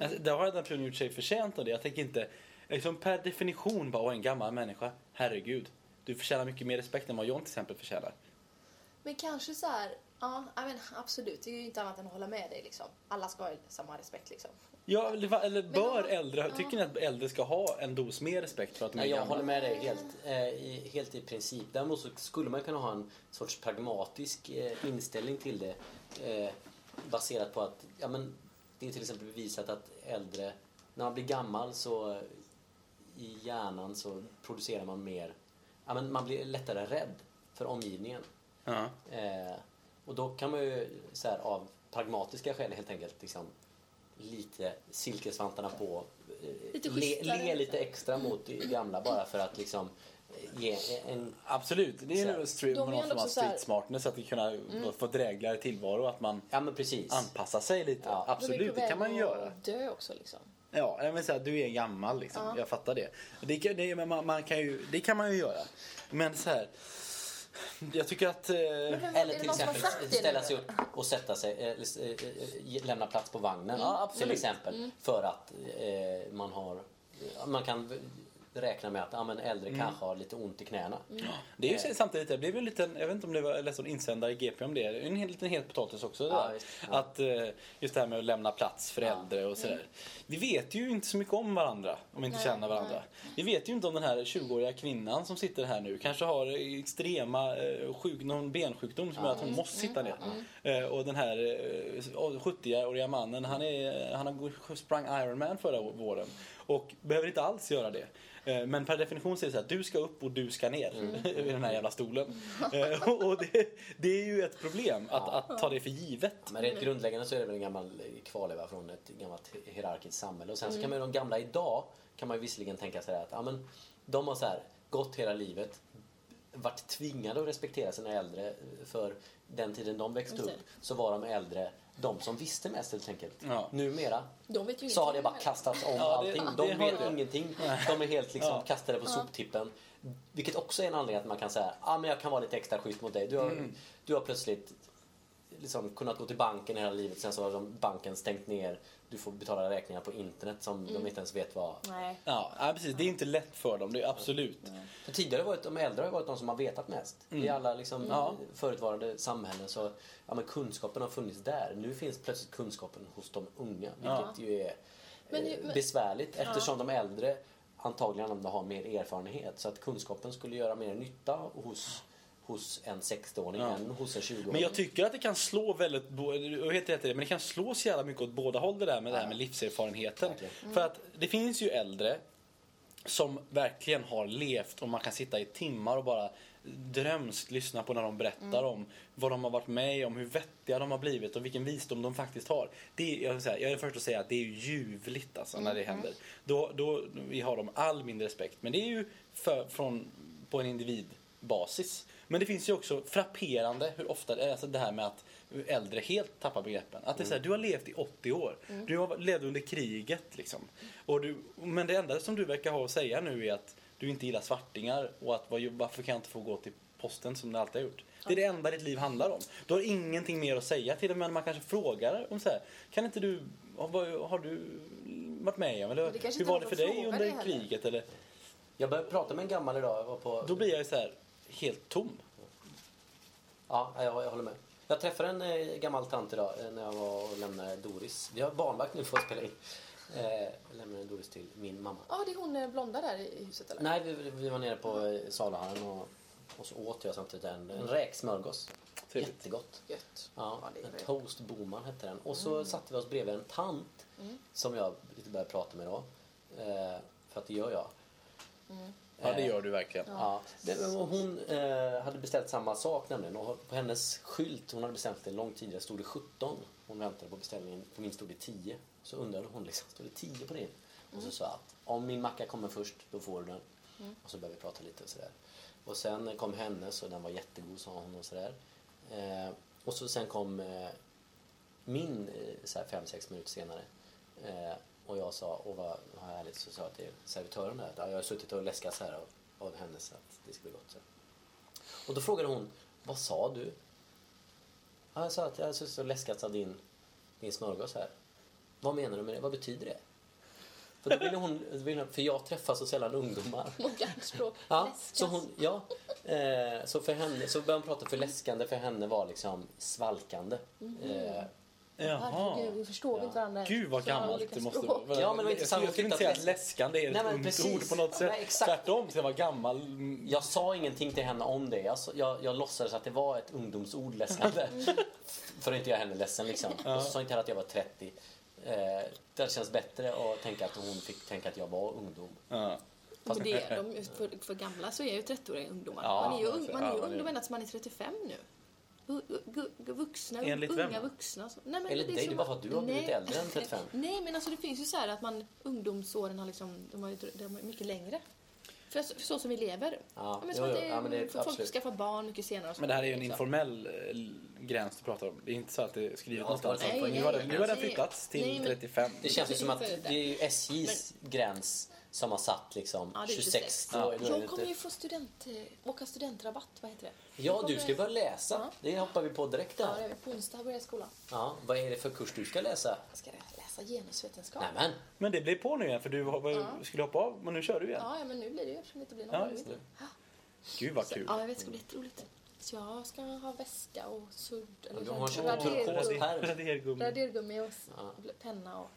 Alltså, Där har den personen gjort sig förtjänt av det. Jag tänker inte liksom per definition bara, "Åh, en gammal människa, herregud. Du förtjänar mycket mer respekt än vad John till exempel förtjänar. Men kanske så här, ja, I men absolut. Det är ju inte annat än att hålla med dig liksom. Alla ska ha samma respekt liksom. Ja, eller, bör om- äldre, tycker ni att äldre ska ha en dos mer respekt för att de är Nej, jag gamla? håller med dig helt, eh, i, helt i princip. Däremot så skulle man kunna ha en sorts pragmatisk eh, inställning till det. Eh, baserat på att ja, men, det är till exempel bevisat att äldre, när man blir gammal så i hjärnan så producerar man mer, ja, men man blir lättare rädd för omgivningen. Ja. Eh, och då kan man ju så här, av pragmatiska skäl helt enkelt liksom, lite silkesvantarna på. Eh, Lite le, le lite extra mot det gamla bara för att liksom eh, ge en... Absolut, det är nog stream, är någon form av street smartness att kunna få drägligare tillvaro att man Ja men precis. anpassar sig lite. Ja. Absolut, på det kan man göra. dö också liksom. Ja, jag vill säga du är gammal liksom. Ja. Jag fattar det. Det kan, det, men man, man kan ju, det kan man ju göra. Men så här. Jag tycker att... Eh, Eller till exempel ställa sig upp och sätta sig, eh, eller, eh, eh, lämna plats på vagnen Ja, absolut. till exempel. För att eh, man har, man kan räkna med att ja, men äldre Mm. kanske har lite ont i knäna. det är ju samtidigt, det blev en liten, jag vet inte om det var, en insändare i GP om det, det är en hel- liten het potatis också. Ja, visst. Ja. Att eh, just det här med att lämna plats för äldre och sådär. Vi vet ju inte så mycket om varandra om vi inte Nej, känner varandra. Vi vet ju inte om den här 20-åriga kvinnan som sitter här nu kanske har extrema eh, sjuk, någon bensjukdom som gör att hon måste sitta ner. Eh, och den här eh, 70-åriga mannen, han, är, han har sprang Ironman förra våren och behöver inte alls göra det. Eh, Men per definition så är det så att du ska upp och du ska ner i den här jävla stolen. Eh, Och det, det är ju ett problem att, att ta det för givet. Men rent grundläggande så är det väl en gammal kvarleva från ett gammalt hierarkiskt samhälle. Och sen så kan man ju de gamla idag kan man ju visserligen tänka sig att ja, men, de har så här, gått hela livet varit tvingade att respektera sina äldre för den tiden de växte upp så var de äldre de som visste mest helt enkelt. Ja. Numera De vet ju så har det bara kastats om Ja, det- allting. det De vet det. ingenting. De är helt liksom Ja. kastade på soptippen. Vilket också är en anledning att man kan säga att ah, men jag kan vara lite extra schysst mot dig. Du har, Mm. du har plötsligt liksom kunnat gå till banken hela livet. Sen så har de banken stängt ner. Du får betala räkningar på internet som de inte ens vet vad. Nej. Ja, ja, precis. Det är inte lätt för dem, det är absolut. För tidigare har varit, de äldre har varit de som har vetat mest. I alla liksom, Ja. förutvarande samhällen så ja, men kunskapen har funnits där. Nu finns plötsligt kunskapen hos de unga. Ja. Vilket ju är Men eh, men- besvärligt eftersom de äldre antagligen har mer erfarenhet. Så att kunskapen skulle göra mer nytta hos, hos en 60-åring Ja. än hos en 20-åring. Men jag tycker att det kan slå väldigt, rätt i det, men det kan slå så jävla mycket åt båda håll det där med det här med livserfarenheten. Verkligen. För att det finns ju äldre som verkligen har levt och man kan sitta i timmar och bara drömskt lyssna på när de berättar om vad de har varit med om, hur vettiga de har blivit och vilken visdom de faktiskt har. Det är, jag, vill säga, jag är först att säga att det är ju ljuvligt alltså när det händer. Då, då vi har de all min respekt. Men det är ju för, från, på en individbasis. Men det finns ju också frapperande hur ofta det är alltså det här med att äldre helt tappar begreppen. Att det är så här, du har levt i 80 år. Du har levt under kriget liksom. Och du, men det enda som du verkar ha att säga nu är att du inte gillar svartingar och att varför kan jag inte få gå till posten som du alltid har gjort. Det är det enda ditt liv handlar om. Du har ingenting mer att säga till dem men man kanske frågar om så här, kan inte du, har, har du varit med om eller det hur var de det för dig under det kriget eller? Jag började prata med en gammal idag. Jag var på... Då blir jag ju så här helt tom. Ja, jag, jag håller med. Jag träffade en eh, gammal tant idag eh, när jag var och lämnade Doris. Vi har barnvakt nu för att spela in. Eh, jag lämnade Doris till min mamma. Ja, det är hon eh, blonda där i huset eller? Nej, vi, vi var nere på eh, Salahallen och Och så åt jag samtidigt en, en räksmörgås. Trevligt. Jättegott. Gött. Ja, Ja, det är en det. toast boman hette den. Och så satte vi oss bredvid en tant som jag lite började prata med då. Eh, för att det gör jag. Ja, det gör du verkligen. Ja. Hon eh, hade beställt samma sak nämligen. Och på hennes skylt, hon hade beställt det långt tidigare, stod det 17. Hon väntade på beställningen. På min stod det 10. Så undrade hon liksom, stod det 10 på din? Och så sa jag, om min macka kommer först, då får du den. Och så började vi prata lite och sådär. Och sen kom hennes och den var jättegod sa hon och sådär. Eh, och så sen kom eh, min eh, så här fem, sex minuter senare. Och jag sa, åh vad, härligt, så sa jag till servitören där, att "Ja, jag har suttit och läskats här av, av hennes att det ska bli gott. Så. Och då frågade hon, vad sa du? Ja, jag sa att jag har suttit och läskats av din, din smörgås här. Vad menar du med det? Vad betyder det? För, då ville hon, för jag träffar så sällan ungdomar. Modernt språk. Ja, så, hon, ja eh, så för henne så började hon prata för läskande för henne var liksom svalkande. Eh, Herregud, vi förstår Ja. inte varandra. Gud vad gammalt det måste vara. Ja, men det var intressant. Jag skulle inte säga att läskande är ett Nej, ungt precis. ord på något sätt. Nej, exakt. Tvärtom, det ska vara gammal. Mm, jag sa ingenting till henne om det. Jag, jag, jag låtsades att det var ett ungdomsord läskande. för att inte göra henne ledsen liksom. Och så sa inte heller att jag var 30. Eh, det känns bättre att tänka att hon fick tänka att jag var ungdom. Ja. Men det de, för, för gamla så är ju 30-åriga ungdomar. Ja, man är ju, ung, man är ja, ju ungdom ända tills man är 35 nu. Vuxna, Enligt unga vem? vuxna. Nej, men Eller det är dig, det är bara för att du har blivit nej. äldre än 35. Nej, men alltså det finns ju så här att man ungdomsåren har liksom, de har ju de är mycket längre. För så, så som vi lever. Ja, men jo, jo, det ja, men det är för folk absolut. skaffar barn mycket senare. Men det här är ju en liksom. informell eh, gräns du pratar om. Det är inte så att det är skrivet Ja, någonstans. nej, nu nej, har, den, nu har den flyttats till Nej, men- 35. Det känns ju som att det. är ju SJs gräns som har satt liksom Ja, det är 26. Ja. Jag kommer ju få student, eh, åka studentrabatt, vad heter det? Ja, du ska börja läsa. Ja. Det hoppar vi på direkt Ja, det där. är på onsdag börjar skolan. Ja, vad är det för kurs du ska läsa? Jag ska läsa genusvetenskap. Nämen! Men det blir på nu igen för du var, Ja. skulle hoppa av men nu kör du igen. Ja, ja, men nu blir det ju eftersom det inte blir någon Ja, ja. Gud vad kul. Ja, jag vet, det ska bli jätteroligt. Så jag ska ha väska och sudd. Eller du har så- köpt. Radergummi. Radergummi och Ja. penna och,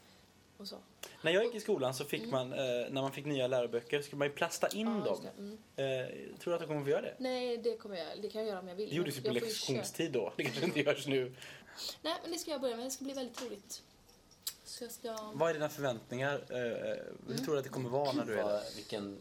och så. När jag gick i skolan så fick man, eh, när man fick nya läroböcker, skulle man ju plasta in just dem. det. Mm. Eh, tror du att du kommer få göra det? Nej, det kommer jag, det kan jag göra om jag vill. Det gjordes ju på får ju köpa- lektionstid då. Det kanske inte görs nu. Nej, men det ska jag börja med. Det ska bli väldigt roligt. Så jag ska... Vad är dina förväntningar? Eh, hur tror du att det kommer vara när du är där? Vilken...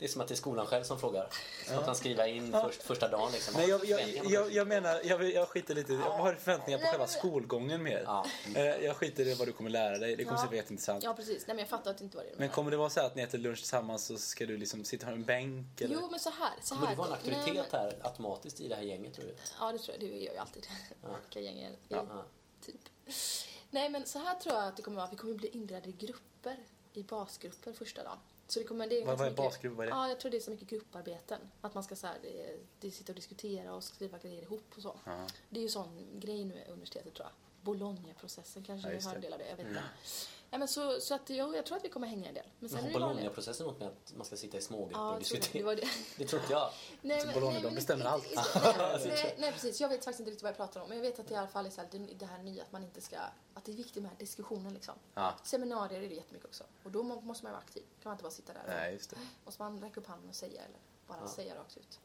Det är som att det är skolan själv som frågar. Som att man skriva in först, första dagen liksom. Nej, jag, jag, jag, jag menar, jag, jag skiter lite Jag har förväntningar på Nej, själva men- skolgången mer. Ja. Eh, Jag skiter i vad du kommer lära dig. Det kommer Ja. säkert vara jätteintressant. Ja, precis. Nej, men jag fattar att det inte var det Men kommer det vara så här att ni äter lunch tillsammans så ska du liksom sitta här i en bänk? Eller? Jo, men så här. Så här. Kommer du vara en Nej, auktoritet men- här automatiskt i det här gänget tror du? Ja, det tror jag. Det gör ju alltid. Olika gäng är- Ja. typ. Nej, men så här tror jag att det kommer vara. Vi kommer bli indelade i grupper. I basgrupper första dagen. Så det kommer, det är Vad- vad är basgrupp? Vad är det? Ja, jag tror det är så mycket grupparbeten. Att man ska så här, det, det sitta och diskutera och skriva grejer ihop och så. Ja. Det är ju sån grej nu i universitetet tror jag. Bologna-processen kanske Ja, har en del av det. Jag vet inte. Ja, men så, så att jag, jag tror att vi kommer hänga en del. Men sen Men har. Bologna-processen något med att man ska sitta i smågrupper Ja, och diskutera? det, det. Det tror inte jag. Nej, Så Bologna, de men bestämmer allt. nej, nej, nej, precis. Jag vet faktiskt inte riktigt vad jag pratar om. Men jag vet att det i alla fall är så här, det, här nya att man inte ska... Att det är viktigt med diskussionen liksom. Ja. Seminarier är det jättemycket också. Och då må- måste man vara aktiv. kan man inte bara sitta där. Nej, just det. Måste man räcka upp handen och säga eller bara Ja. säga rakt ut.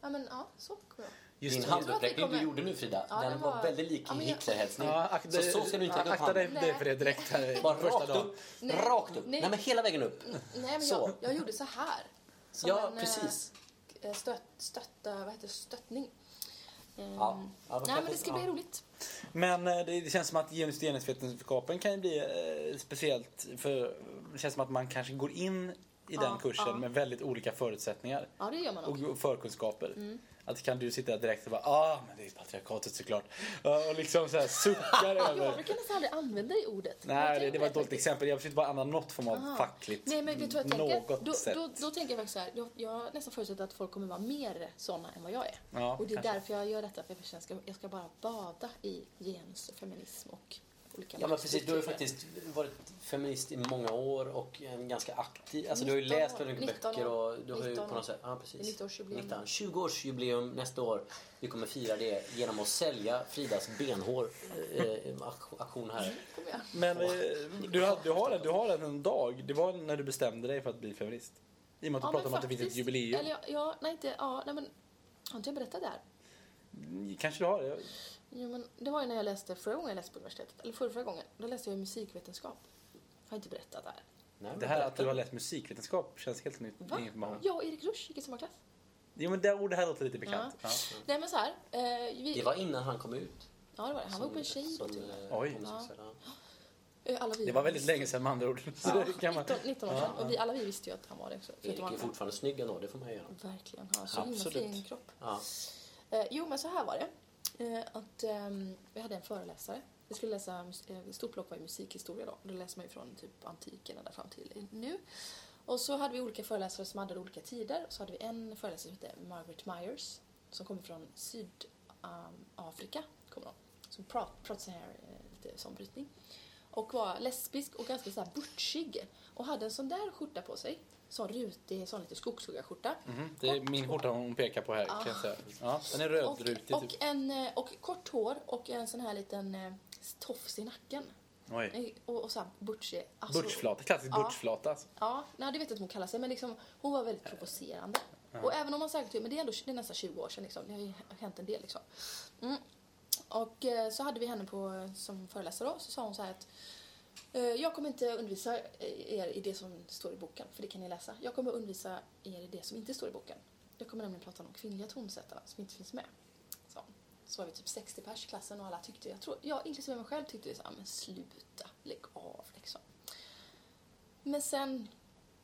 Ja, men ja, så kommer jag. Just Din handuppräckning kommer- du gjorde nu Frida, Ja, den den var var- väldigt lik Ja, men jag- Hitlerhälsning. Ja, akta, så, så ska du inte räcka upp akta dig, handen. för det direkt här Bara första rakt dagen. upp. Nej. Rakt upp. Nej. Nej. men hela vägen upp. Nej, men Så. jag, jag gjorde så här. Som Ja, en, eh, precis. eh, Stött, stötta, vad heter det, stöttning. Ehm, Ja. Ja, Nej, men det ska bli ja. roligt. Men eh, det, känns som att genus- genusvetenskapen kan ju bli eh, speciellt för det känns som att man kanske går in i den Ja, kursen ja. med väldigt olika förutsättningar Ja, det gör man också. och förkunskaper. Mm. Att kan du sitta där direkt och bara ah, men det är patriarkatet såklart. Och liksom så här suckar Jag över. brukar nästan aldrig använda det ordet. Nej, Jag det, det var ett dåligt exempel. Jag försökte bara använda något form av Aha. fackligt. Nej, men vet du vad jag tänker? Då, då, då tänker jag faktiskt så här. Jag, jag nästan förutsätter att folk kommer vara mer såna än vad jag är. Ja, och det är kanske. därför jag gör detta. För jag ska, jag ska bara bada i genus och feminism och olika Ja men precis, du har ju faktiskt varit feminist i många år och en ganska aktiv, alltså du har ju 19 läst väldigt mycket 19 böcker år. och du har ju 19 på något sätt, ja precis. 90-årsjubileum. 19, 20-årsjubileum nästa år. Vi kommer fira det genom att sälja Fridas benhår eh, eh, aktion här. Jag. Men eh, du, har, du, har, du har en dag. Det var när du bestämde dig för att bli feminist. I och med att du Ja, pratar men om att det finns ett faktiskt. jubileum. Eller, ja, ja, nej inte, ja, nej men, har inte jag berättat det här? Mm, Kanske du har. Jag- Jo, men det var ju när jag läste förra gången jag läste på universitetet, eller förra, förra gången. Då läste jag ju musikvetenskap. Har jag inte berättat det här. Nej, Det här att du har läst musikvetenskap känns helt nytt Va? information. Jag och Erik Rusch gick i samma klass. Jo men det, oh, det här låter lite bekant. Ja. Nej men så här, eh, vi, Det var innan han kom ut. ja det var det. Han var uppe med en tjej som, till eh, Oj. ja. Eh, Alla vi Det var väldigt länge sedan med andra ord. Ja, man... 19, 19 år sedan. Och vi, alla vi visste ju att han var det också. Erik är fortfarande snygg ändå, det får man göra. Verkligen. Han har så himla fin kropp. Ja. Eh, jo, men så här var det. Eh, att ehm, um, vi hade en föreläsare. Vi skulle läsa, eh, stort block var ju musikhistoria då. Då läser man ju från typ antiken ända fram till nu. Och så hade vi olika föreläsare som hade olika tider. Så hade vi en föreläsare som hette Margaret Myers som kommer från Sydafrika. kommer hon. Som prat, pratade så här, eh, lite som brytning. Och var lesbisk och ganska så här butchig. Och hade en sån där skjorta på sig. Sån rutig, sån lite skogshuggarskjorta. Mhm, Det är min skjorta hon pekar på här kan jag säga. Ja, den är Och, rödrutig och, typ. en, eh, och kort hår och en sån här liten eh, tofs i nacken. Oj. Och, och så här butchig. Alltså, Butchflata, klassisk Ja. butchflata. Alltså. Ja, nej, det vet jag inte hon kallar sig, men liksom, hon var väldigt provocerande. Och även om man säkert, men det är ändå det är nästan 20 år sedan, liksom. det har ju hänt en del. Liksom. Mm. Och eh, så hade vi henne på, som föreläsare då, så sa hon så här att Eh, jag kommer inte undervisa eh, er i det som står i boken, för det kan ni läsa. Jag kommer undervisa er i det som inte står i boken. Jag kommer nämligen prata om de kvinnliga tonsättarna som inte finns med. Så, så var vi typ 60 pers i klassen och alla tyckte, jag tror, jag inklusive mig själv tyckte såhär, men sluta, lägg av liksom. Men sen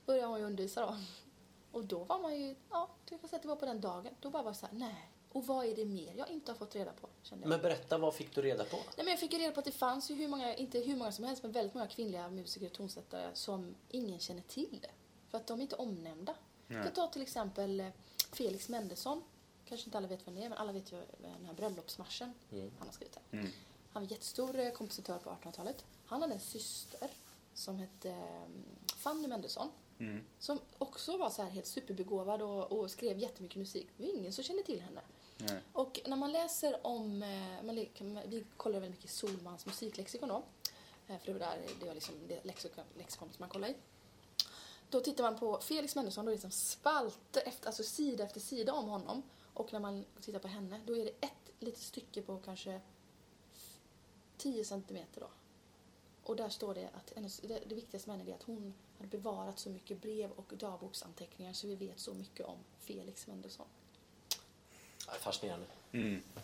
började hon ju undervisa då. Och då var man ju, ja, jag kan säga att det var på den dagen. Då bara var det såhär, nej. Och vad är det mer jag inte har fått reda på? Kände jag. Men berätta, vad fick du reda på? Nej, men jag fick ju reda på att det fanns ju hur många, inte hur många som helst, men väldigt många kvinnliga musiker och tonsättare som ingen känner till. För att de är inte omnämnda. Jag kan ta till exempel eh, Felix Mendelssohn. Kanske inte alla vet vem det är, men alla vet ju den här bröllopsmarschen han har skrivit. Mm. Han var jättestor eh, kompositör på 1800-talet. Han hade en syster som hette eh, Fanny Mendelssohn. Mm. Som också var så här helt superbegåvad och, och skrev jättemycket musik. Det var ingen som kände till henne. Nej. Och när man läser om, eh, man, vi kollar väldigt mycket i Solmans musiklexikon då. Eh, för det var, där, det var liksom det lexikon, som man kollade i. Då tittar man på Felix Mendelssohn, då är det liksom spalter efter, alltså sida efter sida om honom. Och när man tittar på henne, då är det ett litet stycke på kanske 10 centimeter då. Och där står det att hennes, det, det viktigaste med henne är att hon har bevarat så mycket brev och dagboksanteckningar så vi vet så mycket om Felix Mendelssohn. Ja, fascinerande. Mm. Ja,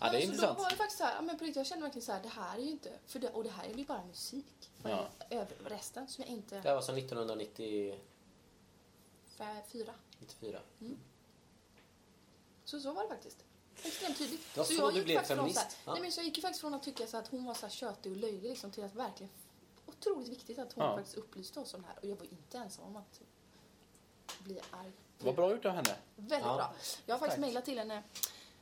det är alltså, intressant. Då var det faktiskt så här, men på riktigt, jag kände verkligen så här, det här är ju inte, för det, och det här är ju bara musik. Ja. över, resten som jag inte, Det här var alltså 1994. Fä- fyra. Så så var det faktiskt. Extremt tydligt. Det var så jag du gick blev faktiskt från feminist, Så här, ja. nej, men så jag gick ju faktiskt från att tycka så att hon var så här tjötig och löjlig liksom, till att verkligen otroligt viktigt att hon Ja. faktiskt upplyste oss om det här. Och jag var inte ensam om att bli arg. Var bra gjort av henne. Väldigt Ja. bra. Jag har faktiskt Tack. mejlat till henne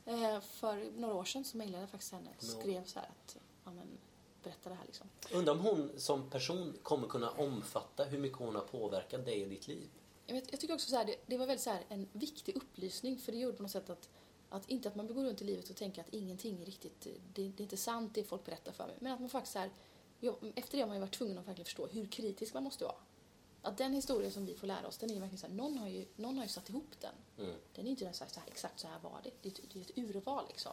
eh, för några år sedan så mejlade jag faktiskt henne och skrev så här att ja, men, berätta det här liksom. Undrar om hon som person kommer kunna omfatta hur mycket hon har påverkat dig och ditt liv. Jag, vet, jag tycker också så här, det, det var väldigt så här, en viktig upplysning för det gjorde på något sätt att, att inte att man går runt i livet och tänker att ingenting är riktigt, det, det är inte sant det folk berättar för mig. Men att man faktiskt så här, jag, efter det har man ju varit tvungen att verkligen förstå hur kritisk man måste vara. Att den historien som vi får lära oss, den är ju verkligen så här, någon har ju, någon har ju satt ihop den. Mm. Den är inte så här, så här, exakt så här var det. Det är, ett, det är ett urval liksom.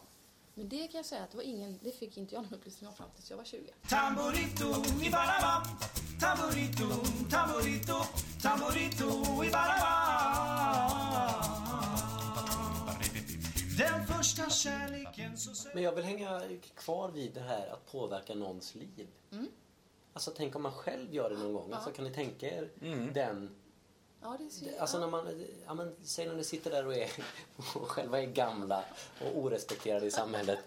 Men det kan jag säga att det var ingen, det fick inte jag någon upplysning om fram tills jag var 20. Tamborito i Baraba Tamborito, tamborito, tamborito i Baraba Den första kärleken så Men jag vill hänga kvar vid det här att påverka någons liv. Alltså tänk om man själv gör det någon gång. Alltså kan ni tänka er den... Ja, det är så, Alltså när man, ja men säg när ni sitter där och är och själva är gamla och orespekterade i samhället.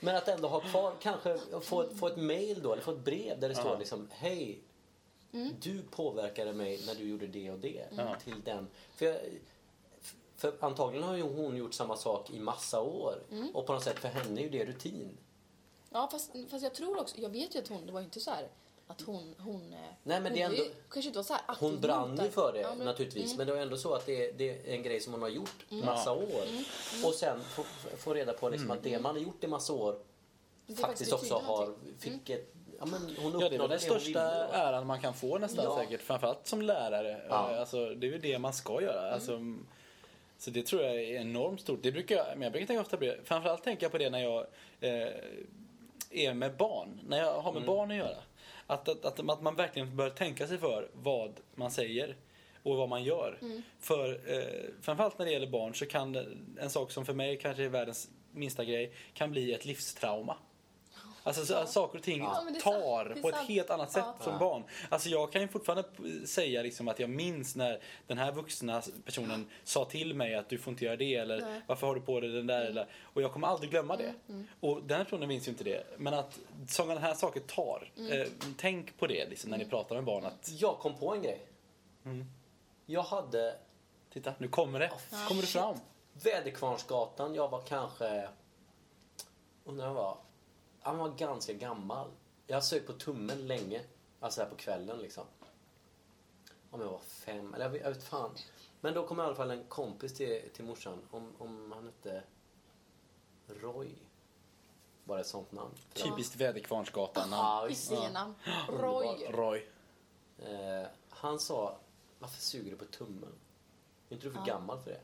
Men att ändå ha kvar, kanske få ett, få ett mail då, eller få ett brev där det står liksom Hej, du påverkade mig när du gjorde det och det. Till den. För, jag, för antagligen har ju hon gjort samma sak i massa år. Och på något sätt för henne är ju det rutin. Ja, fast, fast jag tror också, jag vet ju att hon, det var ju inte så här att hon, hon eh, Nej, men hon det är ju- ändå- kanske inte var så här Hon brann ju för det Ja, men- naturligtvis. mm. Men det var ändå så att det är, det är en grej som hon har gjort massa år. Och sen få, få reda på liksom att det man har gjort i massa år Det faktiskt faktiskt också har, någonting. fick ett, ja, men hon Ja, det är väl den största äran man kan få nästan Ja. säkert. Framförallt som lärare. Ja. Eh, Alltså, det är ju det man ska göra. Alltså, så det tror jag är enormt stort. Det brukar jag, men jag brukar tänka ofta på det. Framförallt tänker jag på det när jag eh, är med barn. När jag har med barn att göra. Att, att, att, att man verkligen bör tänka sig för vad man säger och vad man gör. För eh, framförallt när det gäller barn så kan en sak som för mig kanske är världens minsta grej kan bli ett livstrauma. Alltså så, saker och ting Ja, tar är på ett sant. helt annat sätt Ja. som barn. Alltså jag kan ju fortfarande säga liksom att jag minns när den här vuxna personen sa till mig att du får inte göra det eller Nej. varför har du på dig den där eller och jag kommer aldrig glömma det. Och den här personen minns ju inte det. Men att sådana här saker tar. Eh, tänk på det liksom, när ni pratar med barn att Jag kom på en grej. Mm. Jag hade titta nu kommer det. Kommer det fram. Väderkvarnsgatan, jag var kanske... Undrar jag var... Han var ganska gammal. Jag sög på tummen länge. Alltså här på kvällen liksom. Om jag var fem, eller jag vet, jag vet fan. Men då kom i alla fall en kompis till, till morsan. Om, om han hette Roy. Var det ett sånt namn? Typiskt Väderkvarnsgatan. Ja, I visst. scenen. Roy. Roy. Eh, han sa, varför suger du på tummen? Är inte du för Ja. gammal för det?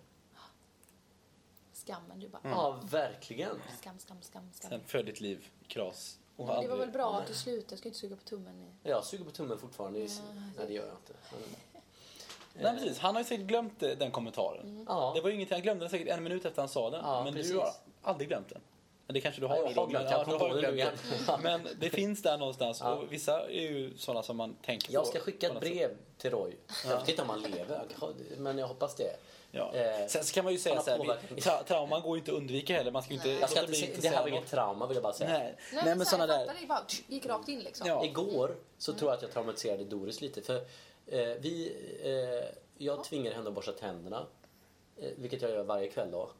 Skammen du bara. Ja, verkligen. Skam, skam, skam, skam. Sen för ditt liv i kras. Och Men det var aldrig- väl bra att du slutade. Jag ska inte suga på tummen. I. Jag suger på tummen fortfarande. i- Nej, det gör jag inte. Men, Nej precis, han har ju säkert glömt eh, den kommentaren. Ja. Det var ju ingenting, han glömde den säkert en minut efter han sa den. Ja, men precis. du har aldrig glömt den. Men det kanske du har. Ja, jag nu då, har glömt, men- jag ja, kom du på har det nu glömt igen. Men det finns där någonstans Ja. och vissa är ju sådana som man tänker Jag på. ska skicka på ett något sätt. brev till Roy. Jag vet inte om han lever, jag kanske- men jag hoppas det. Ja. Eh, Sen så kan man ju säga så här, vi- tra trauman går ju inte att undvika heller. Man ska ju inte Jag ska inte bli se, det här säga var inget trauma vill jag bara säga. Nej, Nej, men här, sådana där. det bara gick rakt in liksom. Ja. Igår så tror jag att jag traumatiserade Doris lite. För eh, vi, eh, jag tvingade henne att borsta tänderna. Eh, vilket jag gör varje kväll då.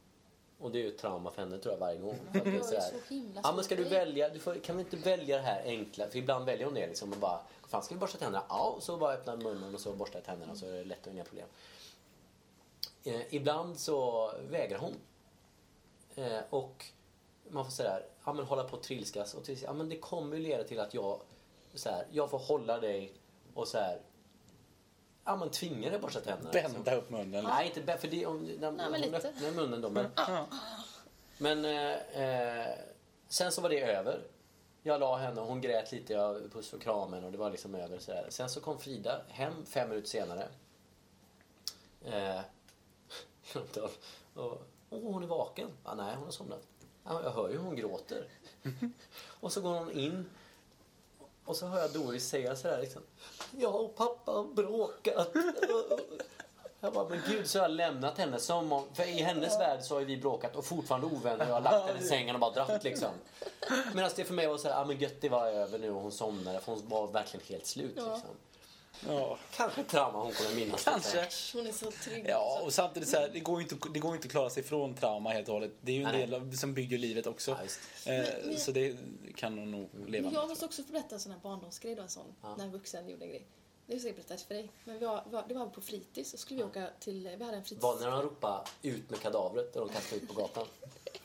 Och det är ju ett trauma för henne tror jag varje gång. För att det är så är här, så himla men ska du välja, du får, kan vi inte välja det här enkla? För ibland väljer hon det liksom och bara, fan ska vi borsta tänderna? Ja, och så bara öppna munnen och så borstar jag tänderna så är det lätt och inga problem. Eh, ibland så vägrar hon. Eh, och man får säga ja men hålla på och trilskas och trilskas. Ja men det kommer ju leda till att jag, så här, jag får hålla dig och så här, ja men tvinga dig att borsta tänderna. liksom. Bända upp munnen. Nej, inte bä- för det om när, men hon lite. öppnar munnen då. Men, men eh, eh, sen så var det över. Jag la henne och hon grät lite, jag puss och kramen och det var liksom över. Så där. Sen så kom Frida hem fem minuter senare. Eh, och, Åh, hon är vaken. Ah, nej, hon har somnat. Ja, jag hör ju hon gråter. och så går hon in och så hör jag Doris säga sådär liksom. Jag och pappa har bråkat. Jag bara, men gud, så har jag lämnat henne som om, för i hennes värld så har vi bråkat och fortfarande ovänner. Jag har lagt henne i sängen och bara dratt liksom. Medan det för mig var så här, ah, men gött det var över nu och hon somnade för hon var verkligen helt slut liksom. Ja, Kanske ett trauma hon kommer minnas. kanske. Hon är så trygg. Ja, och samtidigt så här, det går ju inte, det går inte att klara sig från trauma helt och hållet. Det är ju en Nej, del av, som bygger livet också. Ja, just eh, så det kan hon nog leva Men jag med. måste också berätta en sån här barndomsgrej då, en sån, Ja. när en vuxen gjorde en grej. Det jag säkert berättat för dig. Men vi var, var, det var på fritids, så skulle vi åka till, vi hade en fritids... Var när de ropade ut med kadavret och de kastade ut på gatan.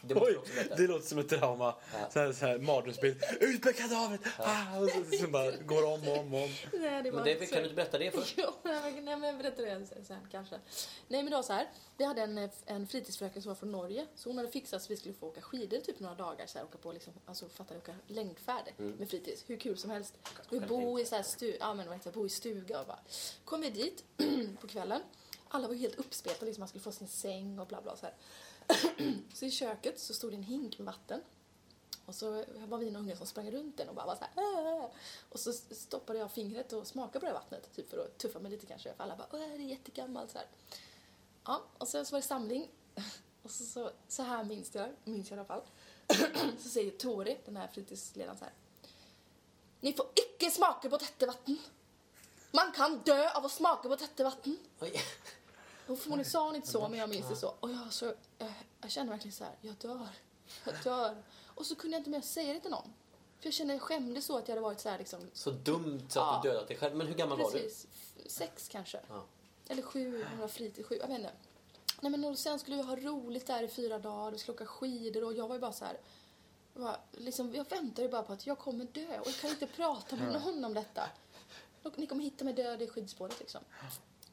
Det måste Oj, du också berätta. det låter som ett trauma. Ja. Så här, så här mardrömsbild. Ut med kadavret! Ah, och så, så bara går om och om och om. Nej, det var Men det, kan du inte berätta det först? Jo, nej men jag berättar det sen, kanske. Nej men var så här. Vi hade en, en fritidsfröken som var från Norge. Så hon hade fixat så vi skulle få åka skidor typ några dagar. Så här, åka på liksom, alltså fattar du, åka längdfärd Mm. med fritids. Hur kul som helst. Vi bo i så här stu, ja, men, vad heter det, bo i stuga och bara. Kom vi dit på kvällen. Alla var helt uppspelta liksom. Man skulle få sin säng och bla bla så här. så i köket så stod det en hink med vatten. Och så var vi några ungar som sprang runt den och bara var så här. "Äh." Och så stoppade jag fingret och smakade på det vattnet. Typ för att tuffa mig lite kanske. För alla bara, Åh, det är jättegammalt så här. Ja, och sen så var det samling. Och så, så, så här minns jag, minns jag i alla fall. så säger Tori, den här fritidsledaren så här. Ni får icke smaka på detta vatten. Man kan dö av att smaka på detta vatten. Oj. Och förmodligen sa hon inte så, men jag minns det så. Och jag, så, jag, jag kände verkligen så här, jag dör, jag dör. Och så kunde jag inte mer säga det till någon. För jag kände, jag skämdes så att jag hade varit så här liksom, Så dumt så att du dödat dig själv. Men hur gammal var du? precis, sex kanske. Ja. Eller sju, var fritid, sju, jag vet inte. Nej men och sen skulle vi ha roligt där i fyra dagar, vi skulle åka skidor och jag var ju bara så här. bara, liksom, jag väntar ju bara på att jag kommer dö och jag kan inte prata med någon om detta. Ni kommer hitta mig död i skidspåret liksom.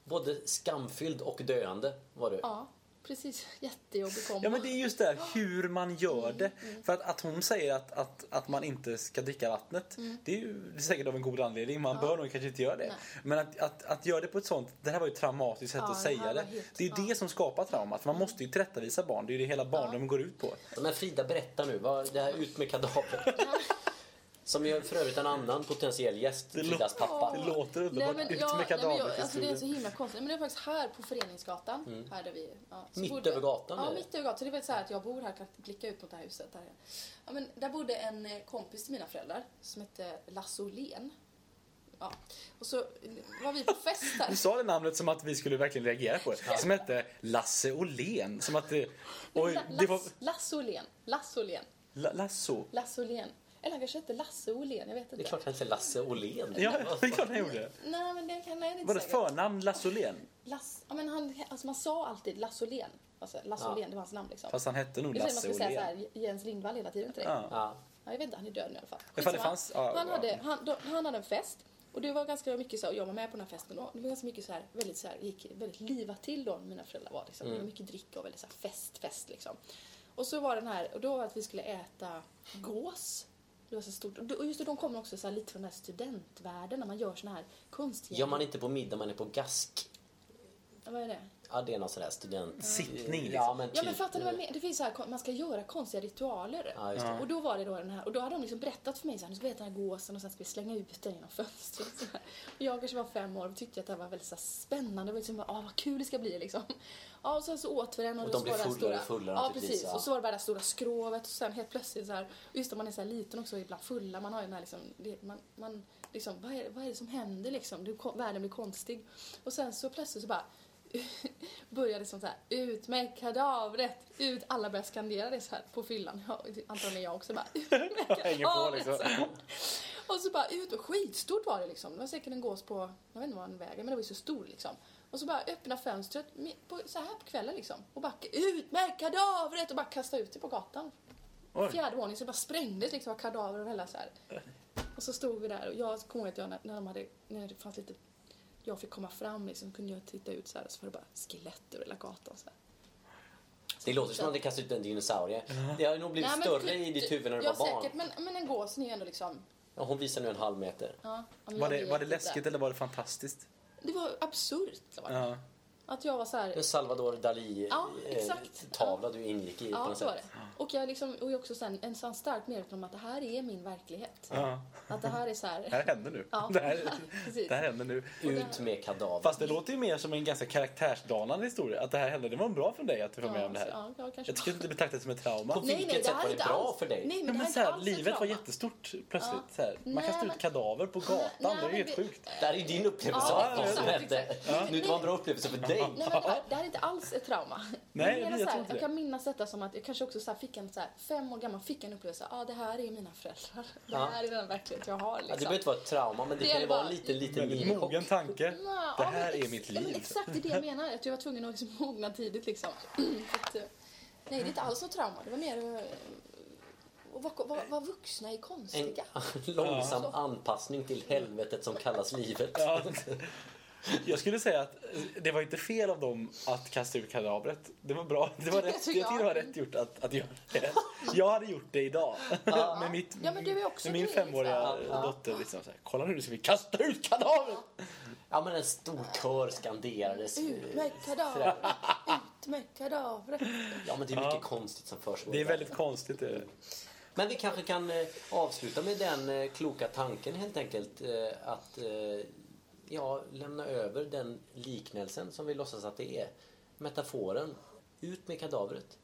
Både skamfylld och döende var du. Ja, precis. Jättejobbig kombo. Ja men det är just det här hur man gör det. För att, att hon säger att, att, att man inte ska dricka vattnet. Det är ju säkert av en god anledning. Man bör nog kanske inte göra det. Nej. Men att, att, att göra det på ett sånt, det här var ju ett traumatiskt sätt Ja, att det säga det. helt- Det är ju det som skapar traumat. Man måste ju tillrättavisa barn. Det är ju det hela barndomen går ut på. Men Frida, berätta nu. Vad, det här ut med kadavret. Som ju för övrigt en annan potentiell gäst, lå- pappa. Det låter Nej, underbart. Ut ja, med nej, men jag, kadavret alltså, det är så himla konstigt. Men det är faktiskt här på Föreningsgatan. Här där vi, ja, så Mitt bodde- över gatan Ja, det. mitt över gatan. Så det är väl så här att jag bor här, kan blicka ut mot det här huset. Där. Ja, men där bodde en eh, kompis till mina föräldrar som hette Lasse Åhlén. Ja. Och så var vi på fest här. Du sa det namnet som att vi skulle verkligen reagera på det. Som hette Lasse Åhlén. Som att det... Oj, La- det var... Lass- Lasse Åhlén. Lasse Åhlén. La- Lasso. Lasse Åhlén. Eller han kanske hette Lasse Åhlén, jag vet inte. Det är klart han heter Lasse Åhlén. Ja, det är klart han gjorde. Nej, men det kan jag inte Var det förnamn Lasse Åhlén? Lass, ja, men han, alltså man sa alltid Lasse Åhlén. Alltså, Lasse Ja. Åhlén, det var hans namn liksom. Fast han hette nog det är som man Lasse skulle säga så Åhlén. här, Jens Lindvall hela tiden till dig. Ja. Ja. Ja, jag vet inte, han är död nu i alla fall. Ifall det Skitsamma. fanns- ja, han, hade, han, då, han hade en fest. Och det var ganska mycket så, och jag var med på den här festen och det var ganska mycket så här, väldigt så här, gick väldigt livat till då mina föräldrar var liksom. Det var mycket dricka och väldigt så här fest, fest liksom. Och så var den här, och då var det att vi skulle äta gås. Det var så stort. Och just det, de kommer också så lite från den här studentvärlden när man gör såna här konstiga... Gör man inte på middag, man är på gask. Ja, Vad är det? Ja, det är någon sån där student... Sittning, liksom. Ja, men typ. Ja men fattar ni vad jag menar? Det finns så här, man ska göra konstiga ritualer. Ja, just det. Och då var det då den här, och då hade de liksom berättat för mig så här, nu ska vi äta den här gåsen och sen ska vi slänga ut den genom fönstret. Så här. Och jag kanske var fem år och tyckte att det här var väldigt så här, spännande. Det var liksom, ah, vad kul det ska bli liksom. Ja, och sen så åt vi den och, Och de här fullare och stora- fullare Ja, precis. ja. Och så var det bara det här stora skrovet och sen helt plötsligt så här, just när man är så här liten också, ibland fulla, man har ju den här liksom, det, man, man liksom, vad är, vad är det som händer liksom? Det, världen blir konstig. Och sen så plötsligt så bara började liksom så här, ut med kadavret, ut, alla började skandera det så här på fyllan. Antagligen jag också bara, ut med kadavret. liksom. så här. Och så bara ut och skitstort var det liksom. Det var säkert en gås på, jag vet inte vad den väger, men det var ju så stor liksom. Och så bara öppna fönstret på, så här på kvällen liksom. Och bara ut med kadavret och bara kasta ut det på gatan. Oj. Fjärde våningen så det bara sprängdes liksom av kadaver och hela så här. Och så stod vi där och jag kommer ihåg att jag när, när de hade, när det fanns lite, jag fick komma fram liksom kunde jag titta ut så här och så var det bara skelett över hela gatan så här. Det låter som att det kastar ut en dinosaurie. Det har nog blivit Nej, men större typ- i ditt huvud när du ja, var barn. säkert, men, men en gås är ju ändå liksom, Ja, hon visar nu en halv meter. ja. Var det, var det läskigt eller var det fantastiskt? Det var absurt. Var det. Ja. Att jag var så här, En Salvador Dalí Ja, eh, du ingick i på Ja, något så var sätt. det. Och jag liksom, och jag också sen, en sån stark medveten om att det här är min verklighet. Ja. Att det här är så Det här... här händer nu. Ja, Det, här, det här händer nu. Ut med kadaver. Fast det låter ju mer som en ganska karaktärsdanande historia. Att det här hände. Det var bra för dig att du var med Ja, om det här. ja. Jag tycker inte det som ett trauma. På vilket sätt var det inte bra alls- för dig? Nej, men men här så här, livet var jättestort plötsligt. Ja. Så här. Man Nej, kastar ut kadaver på gatan. Nej, det är ju helt sjukt. Det här är ju din upplevelse av vad som hände. det var en bra upplevelse för dig. Nej, men det här, det här är inte alls ett trauma. Nej, Jag menar jag så här, jag kan minnas detta som att jag kanske också så här fick en så här, fem år gammal fick en upplevelse. Ja, ah, det här är mina föräldrar. Det Ja. här är den verklighet jag har. Ja, det Liksom. behöver inte vara ett trauma, men det, Det kan är ju vara en liten, liten mogen tanke. Nej, Det ja, här är mitt ja, liv. Exakt, det är det jag menar. Att jag var tvungen att liksom mogna tidigt liksom. Att, eh, nej, det är inte alls något trauma. Det var mer eh, vara- vara vara vuxna är En konstiga. långsam anpassning till helvetet som kallas livet. Ja. Jag skulle säga att eh, det var inte fel av dem att kasta ut kadavret. Det var bra. Det var Det rätt, jag tycker det var rätt gjort att, att göra det. Jag hade gjort det idag. med, mitt, Ja, men det är också med min det, femåriga. Ja. dotter. Liksom, så här, Kolla nu, nu ska vi kasta ut kadavret! Ja, men en stor kör skanderades. Ut med kadavret! Ut med kadavret! Ja, men det är mycket Ja. konstigt som försiggår. Det är väldigt konstigt. det är. Men vi kanske kan eh, avsluta med den eh, kloka tanken helt enkelt att ja, lämna över den liknelsen som vi låtsas att det är. Metaforen. Ut med kadavret.